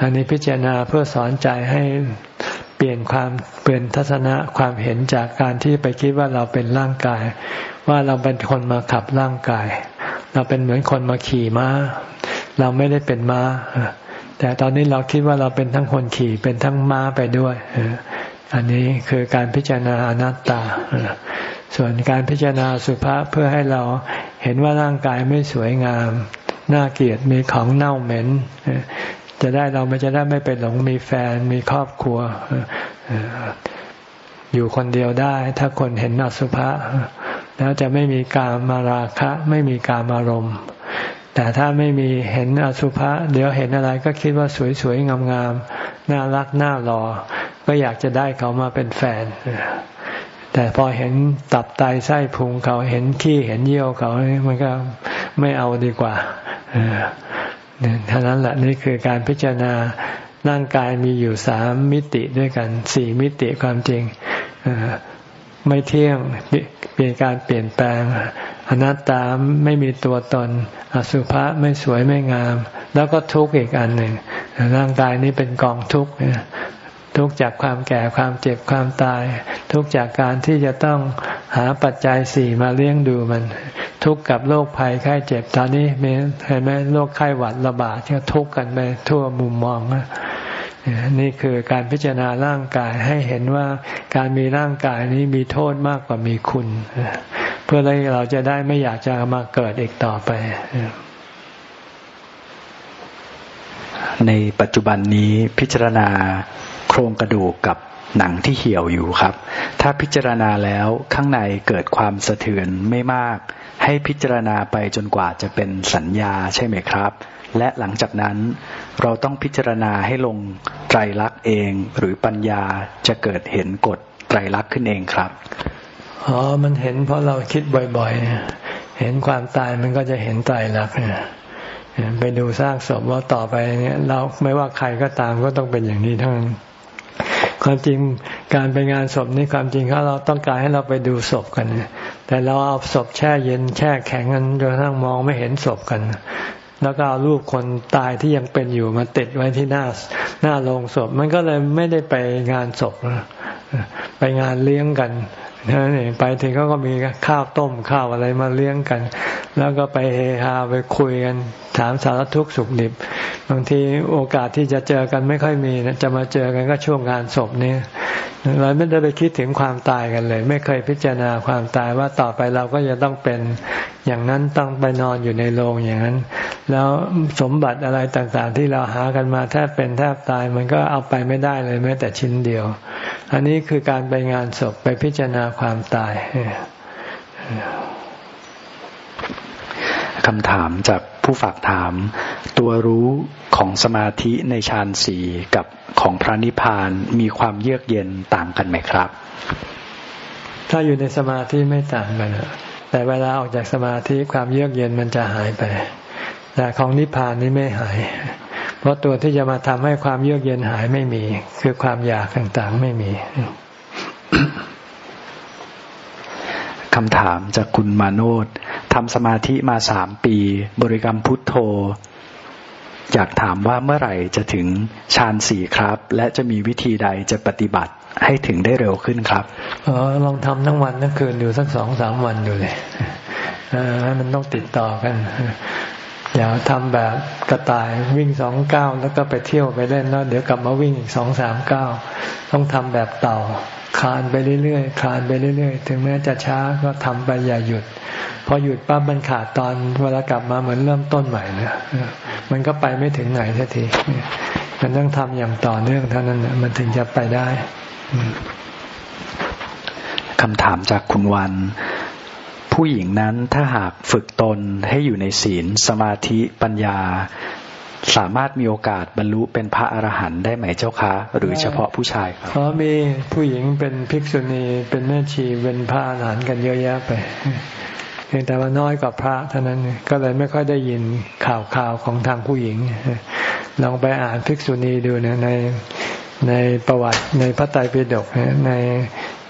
อันนี้พิจารณาเพื่อสอนใจให้เปลี่ยนความเปลี่ยนทัศนะความเห็นจากการที่ไปคิดว่าเราเป็นร่างกาย ว่าเราเป็นคนมาขับร่างกาย เราเป็นเหมือนคนมาขี่ม้า เราไม่ได้เป็นม้า แต่ตอนนี้เราคิดว่าเราเป็นทั้งคนขี่เป็นทั้งม้าไปด้วยอันนี้คือการพิจารณาอนัตตา ส่วนการพิจารณาสุภาษเพื่อให้เราเห็นว่าร่างกายไม่สวยงาม น่าเกลียดมีของเน่าเหม็นจะได้เราไม่จะได้ไม่ไปหลงมีแฟนมีครอบครัวอยู่คนเดียวได้ ถ้าคนเห็นอสุภะแล้วจะไม่มีการมาราคะ ไม่มีการอารมณ์ แต่ถ้าไม่มีเห็นอสุภะเดี๋ยวเห็นอะไรก็คิดว่าสวยๆงามๆน่ารักน่าหล่อก็อยากจะได้เขามาเป็นแฟน แต่พอเห็นตับไตไส้พุงเขาเห็นขี้เห็นเยี่ยวเขามันก็ไม่เอาดีกว่าเท่านั้นแหละนี่คือการพิจารณาร่างกายมีอยู่สามมิติด้วยกันสี่มิติความจริงไม่เที่ยงเปลี่ยนการเปลี่ยนแปลง อนัตตาไม่มีตัวตน อสุภะไม่สวยไม่งาม แล้วก็ทุกข์อีกอันหนึ่งร่างกายนี้เป็นกองทุกข์ทุกข์จากความแก่ความเจ็บความตาย ทุกข์จากการที่จะต้องหาปัจจัยสี่มาเลี้ยงดูมัน ทุกข์กับโรคภัยไข้เจ็บตอนนี้เห็นไหมโรคไข้หวัดระบาดที่ทุกข์กันไปทั่วมุมมองนี่ นี่คือการพิจารณาร่างกายให้เห็นว่าการมีร่างกายนี้มีโทษมากกว่ามีคุณ เพื่อเราจะได้ไม่อยากจะมาเกิดอีกต่อไป ในปัจจุบันนี้พิจารณาโครงกระดูกกับหนังที่เหี่ยวอยู่ครับ ถ้าพิจารณาแล้วข้างในเกิดความสะเทือนไม่มาก ให้พิจารณาไปจนกว่าจะเป็นสัญญาใช่ไหมครับ และหลังจากนั้นเราต้องพิจารณาให้ลงไตรลักษณ์เอง หรือปัญญาจะเกิดเห็นกฎไตรลักษณ์ขึ้นเองครับอ๋อมันเห็นเพราะเราคิดบ่อยๆ เห็นความตายมันก็จะเห็นไตรลักษณ์เนี่ยไปดูสร้างศพว่าต่อไปเนี่ยเราไม่ว่าใครก็ตามก็ต้องเป็นอย่างนี้ทั้งนั้นความจริงการไปงานศพนี่ความจริงเขาเราต้องการให้เราไปดูศพกัน แต่เราเอาศพแช่เย็นแช่แข็งกันจนทั้งมองไม่เห็นศพกัน แล้วก็เอารูปคนตายที่ยังเป็นอยู่มาติดไว้ที่หน้าหน้าโรงศพ มันก็เลยไม่ได้ไปงานศพไปงานเลี้ยงกันนั่นเองไปถึงเขาก็มีข้าวต้มข้าวอะไรมาเลี้ยงกัน แล้วก็ไปเฮฮาไปคุยกันถามสารทุกข์สุขดิบบางทีโอกาสที่จะเจอกันไม่ค่อยมีจะมาเจอกันก็ช่วงงานศพนี้เราไม่ได้ไปคิดถึงความตายกันเลย ไม่เคยพิจารณาความตายว่าต่อไปเราก็จะต้องเป็นอย่างนั้นต้องไปนอนอยู่ในโรงอย่างนั้น แล้วสมบัติอะไรต่างๆ ที่เราหากันมาแทบเป็นแทบตายมันก็เอาไปไม่ได้เลยแม้แต่ชิ้นเดียว อันนี้คือการไปงานศพไปพิจารณาความตาย คำถามจากผู้ฝากถาม ตัวรู้ของสมาธิในฌานสี่กับของพระนิพพานมีความเยือกเย็นต่างกันไหมครับ ถ้าอยู่ในสมาธิไม่ต่างกันแต่เวลาออกจากสมาธิความเยือกเย็นมันจะหายไป แต่ของนิพพานนี้ไม่หาย เพราะตัวที่จะมาทำให้ความเยือกเย็นหายไม่มี คือความอยากต่างๆไม่มี คำถามจากคุณมาโนดทำสมาธิมาสามปี บริกรรมพุทโธ อยากถามว่าเมื่อไหร่จะถึงฌานสี่ครับ และจะมีวิธีใดจะปฏิบัติให้ถึงได้เร็วขึ้นครับออลองทำทั้งวันทั้งคืนอยู่สักสองสามวันดูเลยให้มันต้องติดต่อกัน อย่าทำแบบกระต่ายวิ่งสองเก้าแล้วก็ไปเที่ยวไปเล่นแล้วเดี๋ยวกลับมาวิ่งอีกสองสามเก้าต้องทำแบบเต่า คลานไปเรื่อยๆคลานไปเรื่อยๆ ถึงแม้จะช้าก็ทำไปอย่าหยุด พอหยุดปั๊บมันขาดตอนเวลากลับมาเหมือนเริ่มต้นใหม่นะมันก็ไปไม่ถึงไหนสักทีมันต้องทำอย่างต่อเนื่องเท่านั้นมันถึงจะไปได้คำถามจากคุณวัน ผู้หญิงนั้นถ้าหากฝึกตนให้อยู่ในศีลสมาธิปัญญา สามารถมีโอกาสบรรลุเป็นพระอรหันต์ได้ไหมเจ้าคะ หรือเฉพาะผู้ชายครับอ๋อมีผู้หญิงเป็นภิกษุณีเป็นแม่ชีเป็นพระอรหันต์กันเยอะแยะไปเพียงแต่ว่าน้อยกว่าพระเท่านั้นก็เลยไม่ค่อยได้ยินข่าวข่าวของทางผู้หญิงลองไปอ่านภิกษุณีดูนะในในประวัติในพระไตรปิฎกใน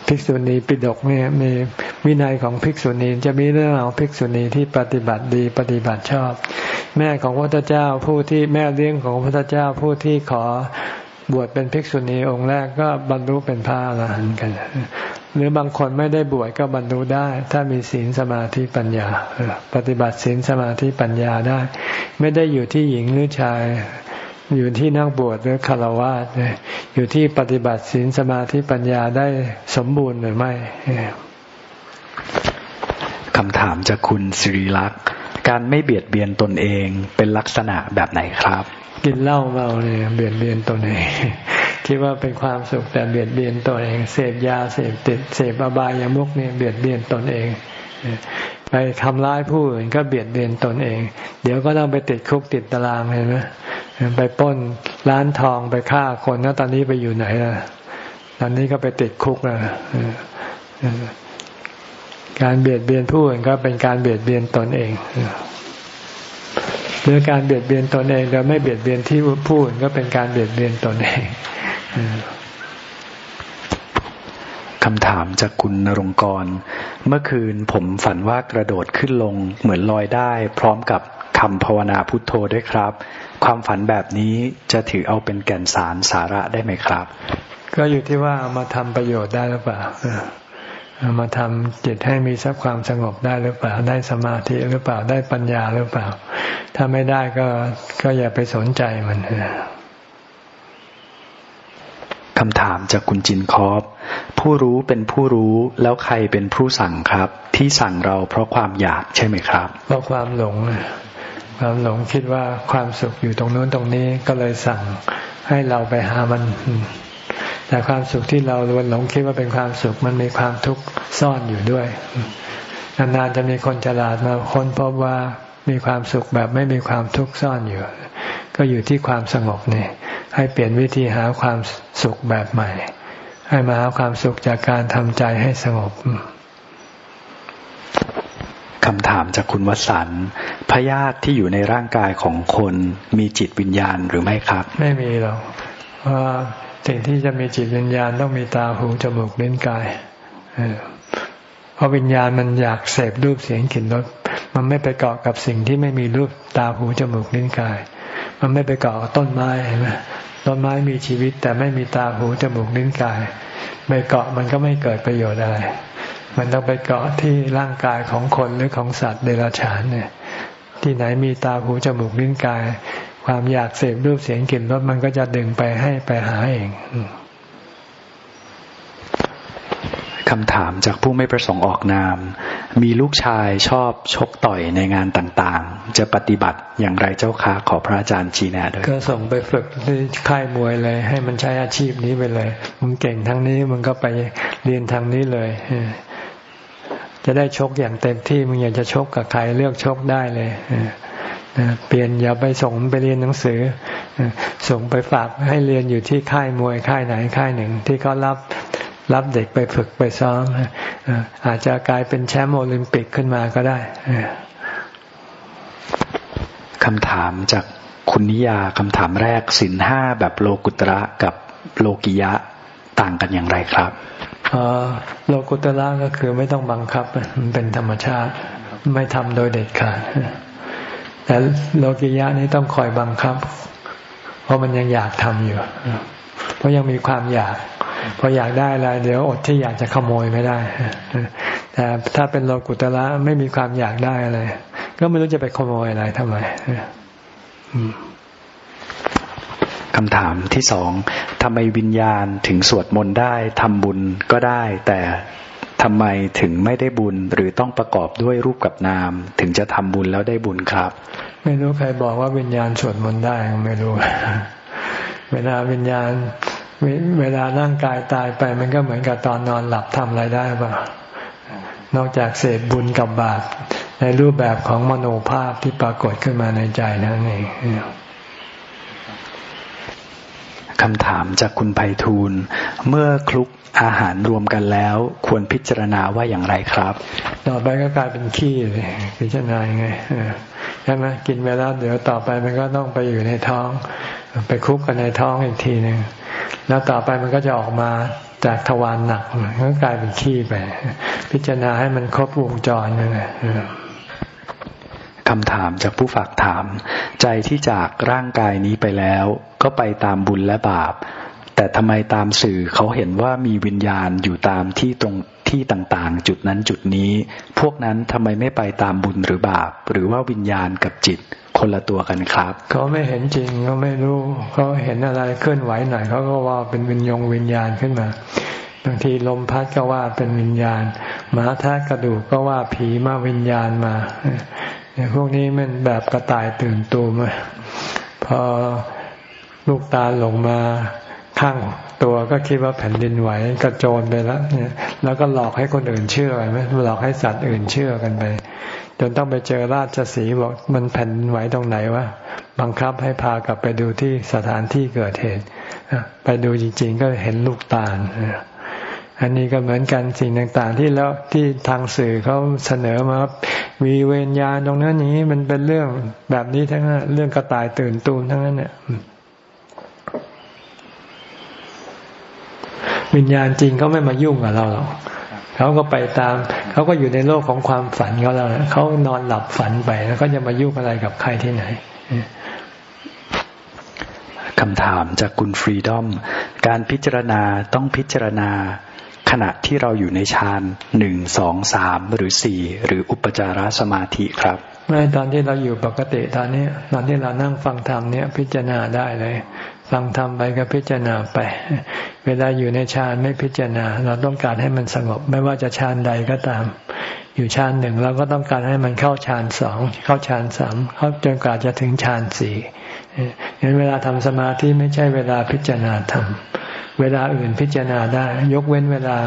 ภิกษุณีปิฎกเนี่ยมีวินัยของภิกษุณีจะมีเรื่องของภิกษุณีที่ปฏิบัติดีปฏิบัติชอบ แม่ของพระพุทธเจ้าผู้ที่แม่เลี้ยงของพระพุทธเจ้าผู้ที่ขอบวชเป็นภิกษุณีองค์แรกก็บรรลุเป็นพระอรหันต์กัน หรือบางคนไม่ได้บวชก็บรรลุได้ ถ้ามีศีลสมาธิปัญญา ปฏิบัติศีลสมาธิปัญญาได้ ไม่ได้อยู่ที่หญิงหรือชาย อยู่ที่นักบวชหรือคารวะอยู่ที่ปฏิบัติศีลสมาธิปัญญาได้สมบูรณ์หรือไม่คำถามจากคุณสิริลักษ์การไม่เบียดเบียนตนเองเป็นลักษณะแบบไหนครับ กินเหล้าเมาเนี่ยเบียดเบียนตนเองคิดว่าเป็นความสุขแต่เบียดเบียนตนเอง เสพยาเสพติดเสพอบายามุกเนี่ยเบียดเบียนตนเองไปทำร้ายผู้อื่นก็เบียดเบียนตนเอง เดี๋ยวก็ต้องไปติดคุกติดตารางเห็นไหม ไปป้นร้านทองไปฆ่าคนแล้วตอนนี้ไปอยู่ไหนล่ะตอนนี้ก็ไปติดคุกแล้วการเบียดเบียนผู้อื่นก็เป็นการเบียดเบียนตนเองหรือการเบียดเบียนตนเองโดยไม่เบียดเบียนที่ผู้อื่นก็เป็นการเบียดเบียนตนเองคำถามจากคุณนรงกร เมื่อคืนผมฝันว่ากระโดดขึ้นลงเหมือนลอยได้ พร้อมกับคำภาวนาพุทโธด้วยครับ ความฝันแบบนี้จะถือเอาเป็นแก่นสารสาระได้ไหมครับ ก็อยู่ที่ว่ามาทำประโยชน์ได้หรือเปล่ามาทำจิตให้มีสักความสงบได้หรือเปล่า ได้สมาธิหรือเปล่าได้ปัญญาหรือเปล่า ถ้าไม่ได้ก็ก็อย่าไปสนใจมันคำถามจากคุณจินคอฟผู้รู้เป็นผู้รู้แล้วใครเป็นผู้สั่งครับ ที่สั่งเราเพราะความอยากใช่ไหมครับ เพราะความหลง ความหลงคิดว่าความสุขอยู่ตรงนู้นตรงนี้ก็เลยสั่งให้เราไปหามัน แต่ความสุขที่เราลวนหลงคิดว่าเป็นความสุขมันมีความทุกข์ซ่อนอยู่ด้วยนานๆจะมีคนฉลาดมาค้นพบว่ามีความสุขแบบไม่มีความทุกข์ซ่อนอยู่ ก็อยู่ที่ความสงบนี่ให้เปลี่ยนวิธีหาความสุขแบบใหม่ ให้มาหาความสุขจากการทำใจให้สงบ คำถามจากคุณวสันพยาธิที่อยู่ในร่างกายของคนมีจิตวิญญาณหรือไม่ครับ ไม่มีหรอกเพราะสิ่งที่จะมีจิตวิญญาณต้องมีตาหูจมูกลิ้นกายเพราะวิญญาณมันอยากเสพรูปเสียงกลิ่นรสมันไม่ไปเกาะกับสิ่งที่ไม่มีรูปตาหูจมูกลิ้นกาย มันไม่ไปเกาะต้นไม้เห็นไหมต้นไม้มีชีวิตแต่ไม่มีตาหูจมูกลิ้นกายไปเกาะมันก็ไม่เกิดประโยชน์อะไร มันต้องไปเกาะที่ร่างกายของคนหรือของสัตว์เดรัจฉานเนี่ย ที่ไหนมีตาหูจมูกลิ้นกาย ความอยากเสพรูปเสียงกลิ่นรสมันก็จะดึงไปให้ไปหาเองคำถามจากผู้ไม่ประสงค์ออกนาม มีลูกชายชอบชกต่อยในงานต่างๆ จะปฏิบัติอย่างไรเจ้าคะขอพระอาจารย์ชี้แนะด้วย ก็ส่งไปฝึกที่ค่ายมวยเลย ให้มันใช้อาชีพนี้ไปเลย มึงเก่งทางนี้มึงก็ไปเรียนทางนี้เลย จะได้ชกอย่างเต็มที่มึงอยากจะชกกับใครเลือกชกได้เลยเปลี่ยนอย่าไปส่งไปเรียนหนังสือ ส่งไปฝากให้เรียนอยู่ที่ค่ายมวยค่ายไหนค่ายหนึ่ง ที่เขารับรับเด็กไปฝึกไปซ้อมอาจจะกลายเป็นแชมป์โอลิมปิกขึ้นมาก็ได้คำถามจากคุณนิยาคำถามแรกสินห้าแบบโลกุตระกับโลกิยะต่างกันอย่างไรครับ โลกุตระก็คือไม่ต้องบังคับมันเป็นธรรมชาติไม่ทำโดยเด็ดขาดแต่โลกิยะนี้ต้องคอยบังคับ เพราะมันยังอยากทำอยู่ เพราะยังมีความอยากพออยากได้อะไรเดี๋ยวอดที่อยากจะขโมยไม่ได้แต่ถ้าเป็นโลกุตละไม่มีความอยากได้อะไรก็ไม่รู้จะไปขโมยอะไรทำไม คำถามที่สองทำไมวิญญาณถึงสวดมนต์ได้ทำบุญก็ได้ แต่ทำไมถึงไม่ได้บุญหรือต้องประกอบด้วยรูปกับนาม ถึงจะทำบุญแล้วได้บุญครับ ไม่รู้ใครบอกว่าวิญญาณสวดมนต์ได้ไม่รู้ เวลาวิญญาณ เวลาร่างกายตายไป มันก็เหมือนกับตอนนอนหลับทำอะไรได้ป่ะนอกจากเสพบุญกับบาปในรูปแบบของมโนภาพที่ปรากฏขึ้นมาในใจนั่นเอง คำถามจากคุณไพฑูรย์เมื่อคลุกอาหารรวมกันแล้ว ควรพิจารณาว่าอย่างไรครับ ต่อไปก็กลายเป็นขี้เลยพิจารณาไงใช่ไหมกินไปแล้วเดี๋ยวต่อไปมันก็ต้องไปอยู่ในท้อง ไปคุกกันในท้องอีกทีหนึ่งแล้วต่อไปมันก็จะออกมาจากทวารหนักก็กลายเป็นขี้ไป พิจารณาให้มันครบวงจรนั่นแหละ คำถามจากผู้ฝากถาม ใจที่จากร่างกายนี้ไปแล้ว ก็ไปตามบุญและบาป แต่ทำไมตามสื่อเขาเห็นว่ามีวิญญาณอยู่ตามที่ตรงที่ต่างๆ จุดนั้นจุดนี้ พวกนั้นทำไมไม่ไปตามบุญหรือบาป หรือว่าวิญญาณกับจิตคนละตัวกันครับเขาไม่เห็นจริงเขาไม่รู้เขาเห็นอะไรเคลื่อนไหวหน่อยเขาก็ว่าเป็นวิญญงวิญญาณขึ้นมาบางทีลมพัดก็ว่าเป็นวิญญาณหมาทากระดูกก็ว่าผีมาวิญญาณมา พวกนี้มันแบบกระต่ายตื่นตูมพอลูกตาหลงมาข้างตัวก็คิดว่าแผ่นดินไหวกระโจนไปแล้วเนี่ยแล้วก็หลอกให้คนอื่นเชื่อไหมหลอกให้สัตว์อื่นเชื่อกันไป จนต้องไปเจอราชสีบอกมันแผ่นไหวตรงไหนวะบังคับให้พากลับไปดูที่สถานที่เกิดเหตุไปดูจริง ๆ ก็เห็นลูกตาล อันนี้ก็เหมือนกันสิ่งต่างๆ ที่แล้วที่ทางสื่อเขาเสนอมามีเวรยาตรงนั้นอย่างนี้มันเป็นเรื่องแบบนี้ทั้งนั้นเรื่องกระต่ายตื่นตูมทั้งนั้นเนี่ยวิญญาณจริงเขาไม่มายุ่งกับเราหรอกเขาก็ไปตาม เขาก็อยู่ในโลกของความฝันเขาแล้วเขานอนหลับฝันไปแล้วก็จะมายุ่งอะไรกับใครที่ไหนคำถามจากคุณฟรีดอม การพิจารณาต้องพิจารณา ขณะที่เราอยู่ในฌานหนึ่งสองสามหรือสี่หรืออุปจารสมาธิครับไม่ตอนที่เราอยู่ปกติตอนนี้ ตอนที่เรานั่งฟังธรรมเนี่ยพิจารณาได้เลย ฟังธรรมไปก็พิจารณาไป เวลาอยู่ในฌานไม่พิจารณา เราต้องการให้มันสงบ ไม่ว่าจะฌานใดก็ตาม อยู่ฌานหนึ่งเราก็ต้องการให้มันเข้าฌานสองเข้าฌานสามเข้าจนกว่าจะถึงฌานสี่เห็นเวลาทำสมาธิไม่ใช่เวลาพิจารณาธรรม เวลาอื่นพิจารณาได้ ยกเว้นเวลา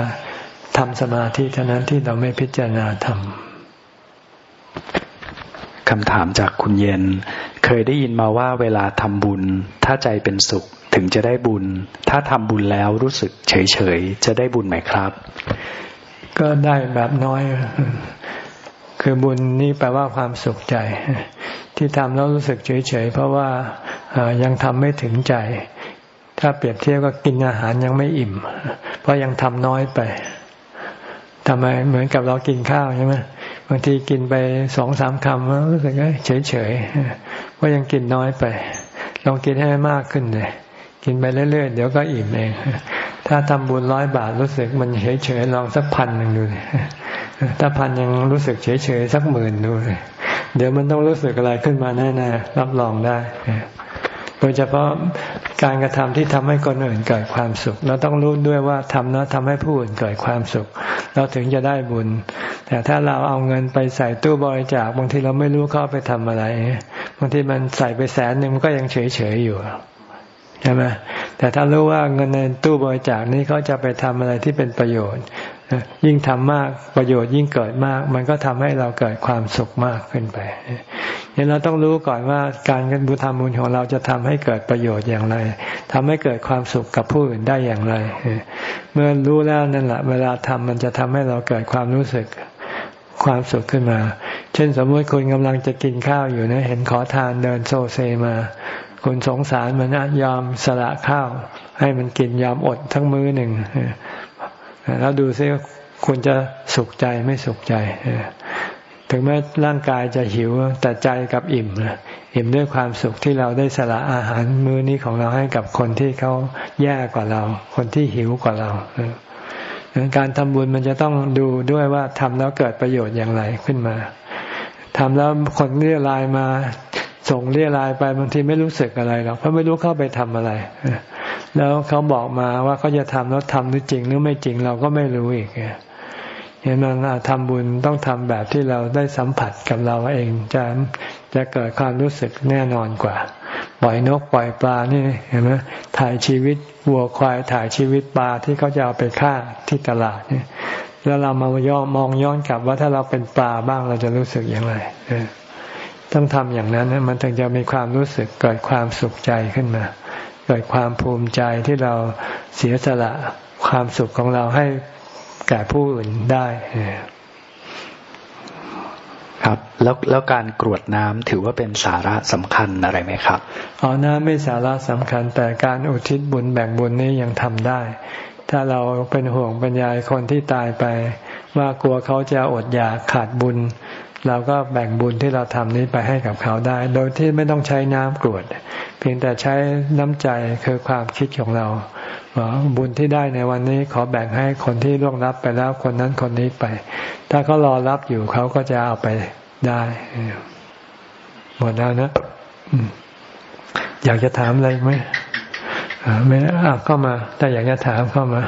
ทำสมาธิเท่านั้นที่เราไม่พิจารณาธรรมคำถามจากคุณเย็น เคยได้ยินมาว่าเวลาทำบุญ ถ้าใจเป็นสุขถึงจะได้บุญ ถ้าทำบุญแล้วรู้สึกเฉยๆจะได้บุญไหมครับ ก็ได้แบบน้อย คือบุญนี่แปลว่าความสุขใจ ที่ทำแล้วรู้สึกเฉยๆเพราะว่ายังทำไม่ถึงใจ ถ้าเปรียบเทียบก็กินอาหารยังไม่อิ่ม เพราะยังทำน้อยไปทำไมเหมือนกับเรากินข้าวใช่ไหมบางทีกินไปสองสามคำรู้สึกเฉยเฉยว่ายังกินน้อยไป ลองกินให้มากขึ้นเลยกินไปเรื่อยๆ เดี๋ยวก็อิ่มเอง ถ้าทำบุญร้อยบาทรู้สึกมันเฉยเฉยลองสักพันหนึ่งดูเลยถ้าพันยังรู้สึกเฉยเฉยสักหมื่นดูเลยเดี๋ยวมันต้องรู้สึกอะไรขึ้นมาแน่ๆรับรองได้ โดยเฉพาะการกระทำที่ทำให้คนอื่นเกิดความสุข เราต้องรู้ด้วยว่าทำแล้วทำให้ผู้อื่นเกิดความสุข เราถึงจะได้บุญ แต่ถ้าเราเอาเงินไปใส่ตู้บริจาคบางทีเราไม่รู้เขาไปทำอะไรบางทีมันใส่ไปแสนหนึ่งก็ยังเฉยเฉยอยู่ใช่ไหมแต่ถ้ารู้ว่าเงินในตู้บริจาคนี้เขาจะไปทำอะไรที่เป็นประโยชน์ ยิ่งทำมากประโยชน์ยิ่งเกิดมาก มันก็ทำให้เราเกิดความสุขมากขึ้นไปเนี่ยเราต้องรู้ก่อนว่าการกันบุญธรรมบุญของเราจะทำให้เกิดประโยชน์อย่างไรทำให้เกิดความสุขกับผู้อื่นได้อย่างไร เมื่อรู้แล้วนั่นแหละเวลาทำมันจะทำให้เราเกิดความรู้สึกความสุขขึ้นมา เช่นสมมติคุณกำลังจะกินข้าวอยู่นะ เห็นขอทานเดินโซเซมา คุณสงสารมันนะยอมสละข้าว ให้มันกินยอมอดทั้งมื้อหนึ่ง แล้วดูซิคุณจะสุขใจไม่สุขใจถึงแม้ร่างกายจะหิวแต่ใจกับอิ่มอิ่มด้วยความสุขที่เราได้สละอาหารมื้อนี้ของเราให้กับคนที่เขาแย่กว่าเรา คนที่หิวกว่าเราการทำบุญมันจะต้องดูด้วยว่าทำแล้วเกิดประโยชน์อย่างไรขึ้นมาทำแล้วคนเรียรายมาส่งเรียรายไปบางทีไม่รู้สึกอะไรหรอกเพราะไม่รู้เข้าไปทำอะไร แล้วเขาบอกมาว่าเขาจะทำแล้วทำหรือจริงหรือไม่จริงเราก็ไม่รู้อีกเห็นไหมทำบุญต้องทำแบบที่เราได้สัมผัสกับเราเองจะจะเกิดความรู้สึกแน่นอนกว่า ปล่อยนกปล่อยปลานี่เห็นไหมถ่ายชีวิตวัวควายถ่ายชีวิตปลาที่เขาจะเอาไปฆ่าที่ตลาดเนี่ยแล้วเรามาย่อมองย้อนกลับว่าถ้าเราเป็นปลาบ้างเราจะรู้สึกอย่างไรต้องทำอย่างนั้นมันถึงจะมีความรู้สึกเกิดความสุขใจขึ้นมา เกิดความภูมิใจที่เราเสียสละความสุขของเราให้แก่ผู้อื่นได้ครับแล้วแล้วการกรวดน้ำถือว่าเป็นสาระสำคัญอะไรไหมครับอ๋อน้ำไม่สาระสำคัญ แต่การอุทิศบุญแบ่งบุญนี้ยังทำได้ ถ้าเราเป็นห่วงเป็นใยคนที่ตายไป ว่ากลัวเขาจะอดอยากขาดบุญ เราก็แบ่งบุญที่เราทำนี้ไปให้กับเขาได้ โดยที่ไม่ต้องใช้น้ำกรวด เพียงแต่ใช้น้ำใจคือความคิดของเราบุญที่ได้ในวันนี้ขอแบ่งให้คนที่ร่วงรับไปแล้วคนนั้นคนนี้ไป ถ้าเขารอรับอยู่เขาก็จะเอาไปได้ หมดแล้วนะ อยากจะถามอะไรไหมไม่อะเข้ามาถ้าอยากจะถามเข้ามา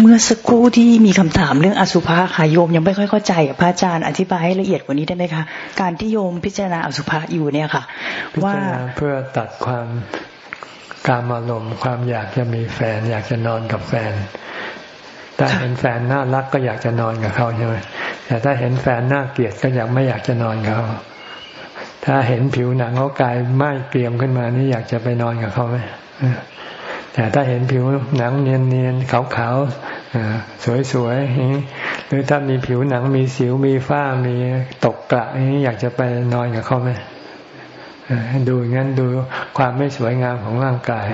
เมื่อสักครู่ที่มีคำถามเรื่องอสุภะค่ะโยมยังไม่ค่อยเข้าใจพระอาจารย์อธิบายให้ละเอียดกว่านี้ได้ไหมคะ การที่โยมพิจารณาอสุภะอยู่เนี่ยค่ะ ว่าเพื่อตัดความการอารมณ์ความอยากจะมีแฟน อยากจะนอนกับแฟนถ้าเห็นแฟนน่ารักก็อยากจะนอนกับเขาใช่ไหมแต่ถ้าเห็นแฟนน่าเกลียดก็อยากไม่อยากจะนอนกับเขาถ้าเห็นผิวหนังเขากายไหม้เกรียมขึ้นมานี่อยากจะไปนอนกับเขาไหม แต่ถ้าเห็นผิวหนังเนียนๆขาวๆสวยๆหรือถ้ามีผิวหนังมีสิวมีฝ้ามีตกกระนี้อยากจะไปนอนกับเขาไหมดูงั้นดูความไม่สวยงามของร่างกาย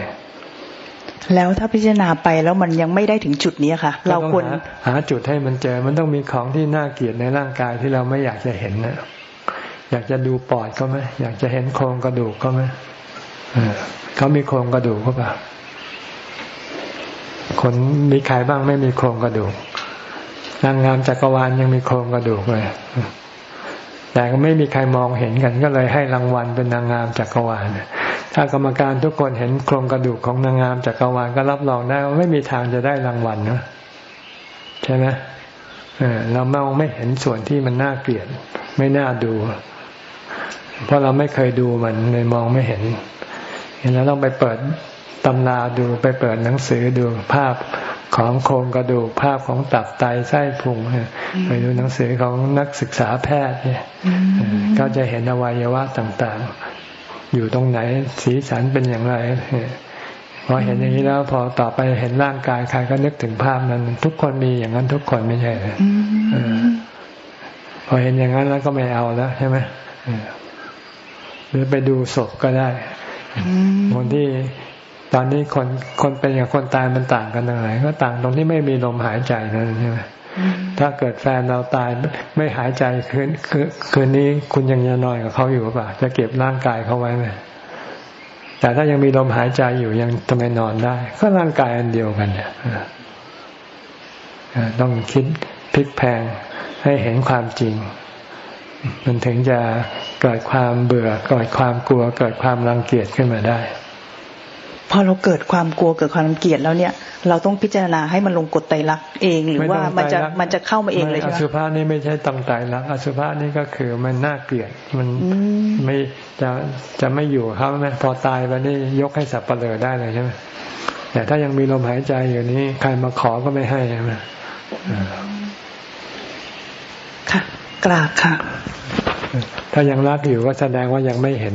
แล้วถ้าพิจารณาไปแล้วมันยังไม่ได้ถึงจุดนี้ค่ะ เราควรหาจุดให้มันเจอ มันต้องมีของที่น่าเกลียดในร่างกายที่เราไม่อยากจะเห็นนะอยากจะดูปอดก็ไหมอยากจะเห็นโครงกระดูกก็ไหมเขามีโครงกระดูกก็ปล่า คนมีใครบ้างไม่มีโครงกระดูกนางงามจักรวาลยังมีโครงกระดูกเลยแต่ก็ไม่มีใครมองเห็นกัน ก็เลยให้รางวัลเป็นนางงามจักรวาลถ้ากรรมการทุกคนเห็นโครงกระดูกของนางงามจักรวาลก็รับรองได้ว่าไม่มีทางจะได้รางวัลนะใช่ไหมเรามองไม่เห็นส่วนที่มันน่าเกลียด ไม่น่าดู เพราะเราไม่เคยดูมันเลยมองไม่เห็นเห็นแล้วต้องไปเปิด ตำราดูไปเปิดหนังสือดูภาพของโครงกระดูกภาพของตับไตไส้พุงไปดูหนังสือของนักศึกษาแพทย์เนี่ยก็จะเห็นอวัยวะต่างๆ อยู่ตรงไหนสีสันเป็นอย่างไรพอเห็นอย่างนี้แล้วพอต่อไปเห็นร่างกายใครก็นึกถึงภาพนั้น ทุกคนมีอย่างนั้นทุกคนไม่ใช่พอเห็นอย่างนั้นแล้วก็ไม่เอาแล้วใช่ไหมหรือไปดูศพก็ได้คนที่ ตอนนี้คนคนเป็นกับคนตายมันต่างกันตรงไหนก็ต่างตรงที่ไม่มีลมหายใจนั่นใช่ไหมถ้าเกิดแฟนเราตายไม่หายใจคืนคืนนี้คุณยังจะนอนกับเขาอยู่ป่ะจะเก็บร่างกายเขาไว้ไหมแต่ถ้ายังมีลมหายใจอยู่ยังทำไมนอนได้ ก็ร่างกายอันเดียวกันเนี่ยต้องคิดพลิกแพงให้เห็นความจริง มันถึงจะเกิดความเบื่อเกิดความกลัวเกิดความรังเกียจขึ้นมาได้ พอเราเกิดความกลัวเกิดความรังเกียจแล้วเนี่ย เราต้องพิจารณาให้มันลงกฎไตรลักษณ์เอง หรือว่ามันจะมันจะเข้ามาเองเลยใช่ไหมอสุภาพนี่ไม่ใช่ตังไตรลักษณ์อสุภาพนี่ก็คือมันน่าเกลียดมันไม่จะจะไม่อยู่เขาไหมพอตายไปนี่ยกให้สับเปลือได้เลยใช่ไหมแต่ถ้ายังมีลมหายใจอยู่นี้ใครมาขอก็ไม่ให้ใช่ไหมค่ะกราบค่ะ ถ้ายังรักอยู่ก็แสดงว่ายังไม่เห็น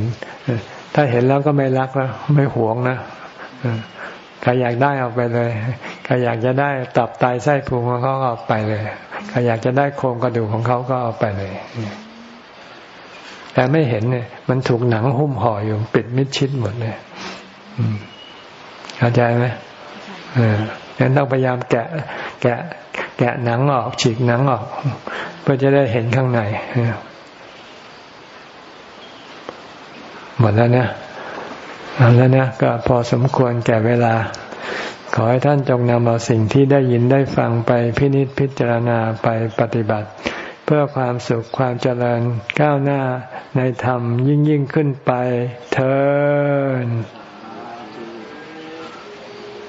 ถ้าเห็นแล้วก็ไม่รักแล้วไม่หวงนะ ใครอยากได้เอาไปเลยใครอยากจะได้ตับไตไส้พุงของเขาเอาไปเลยใครอยากจะได้โครงกระดูกของเขาก็เอาไปเลยแต่ไม่เห็นเนี่ย มันถูกหนังหุ้มห่ออยู่ ปิดมิดชิดหมดเลยเข้าใจไหมเอองั้นต้องพยายามแกะ แกะ แกะหนังออก ฉีกหนังออก เพื่อจะได้เห็นข้างในหมดแล้วเนะเอา แล้วนะก็พอสมควรแก่เวลา ขอให้ท่านจงนำเอาสิ่งที่ได้ยินได้ฟังไปพินิจพิจารณาไปปฏิบัติ เพื่อความสุขความเจริญก้าวหน้าในธรรมยิ่งยิ่งขึ้นไปเธอ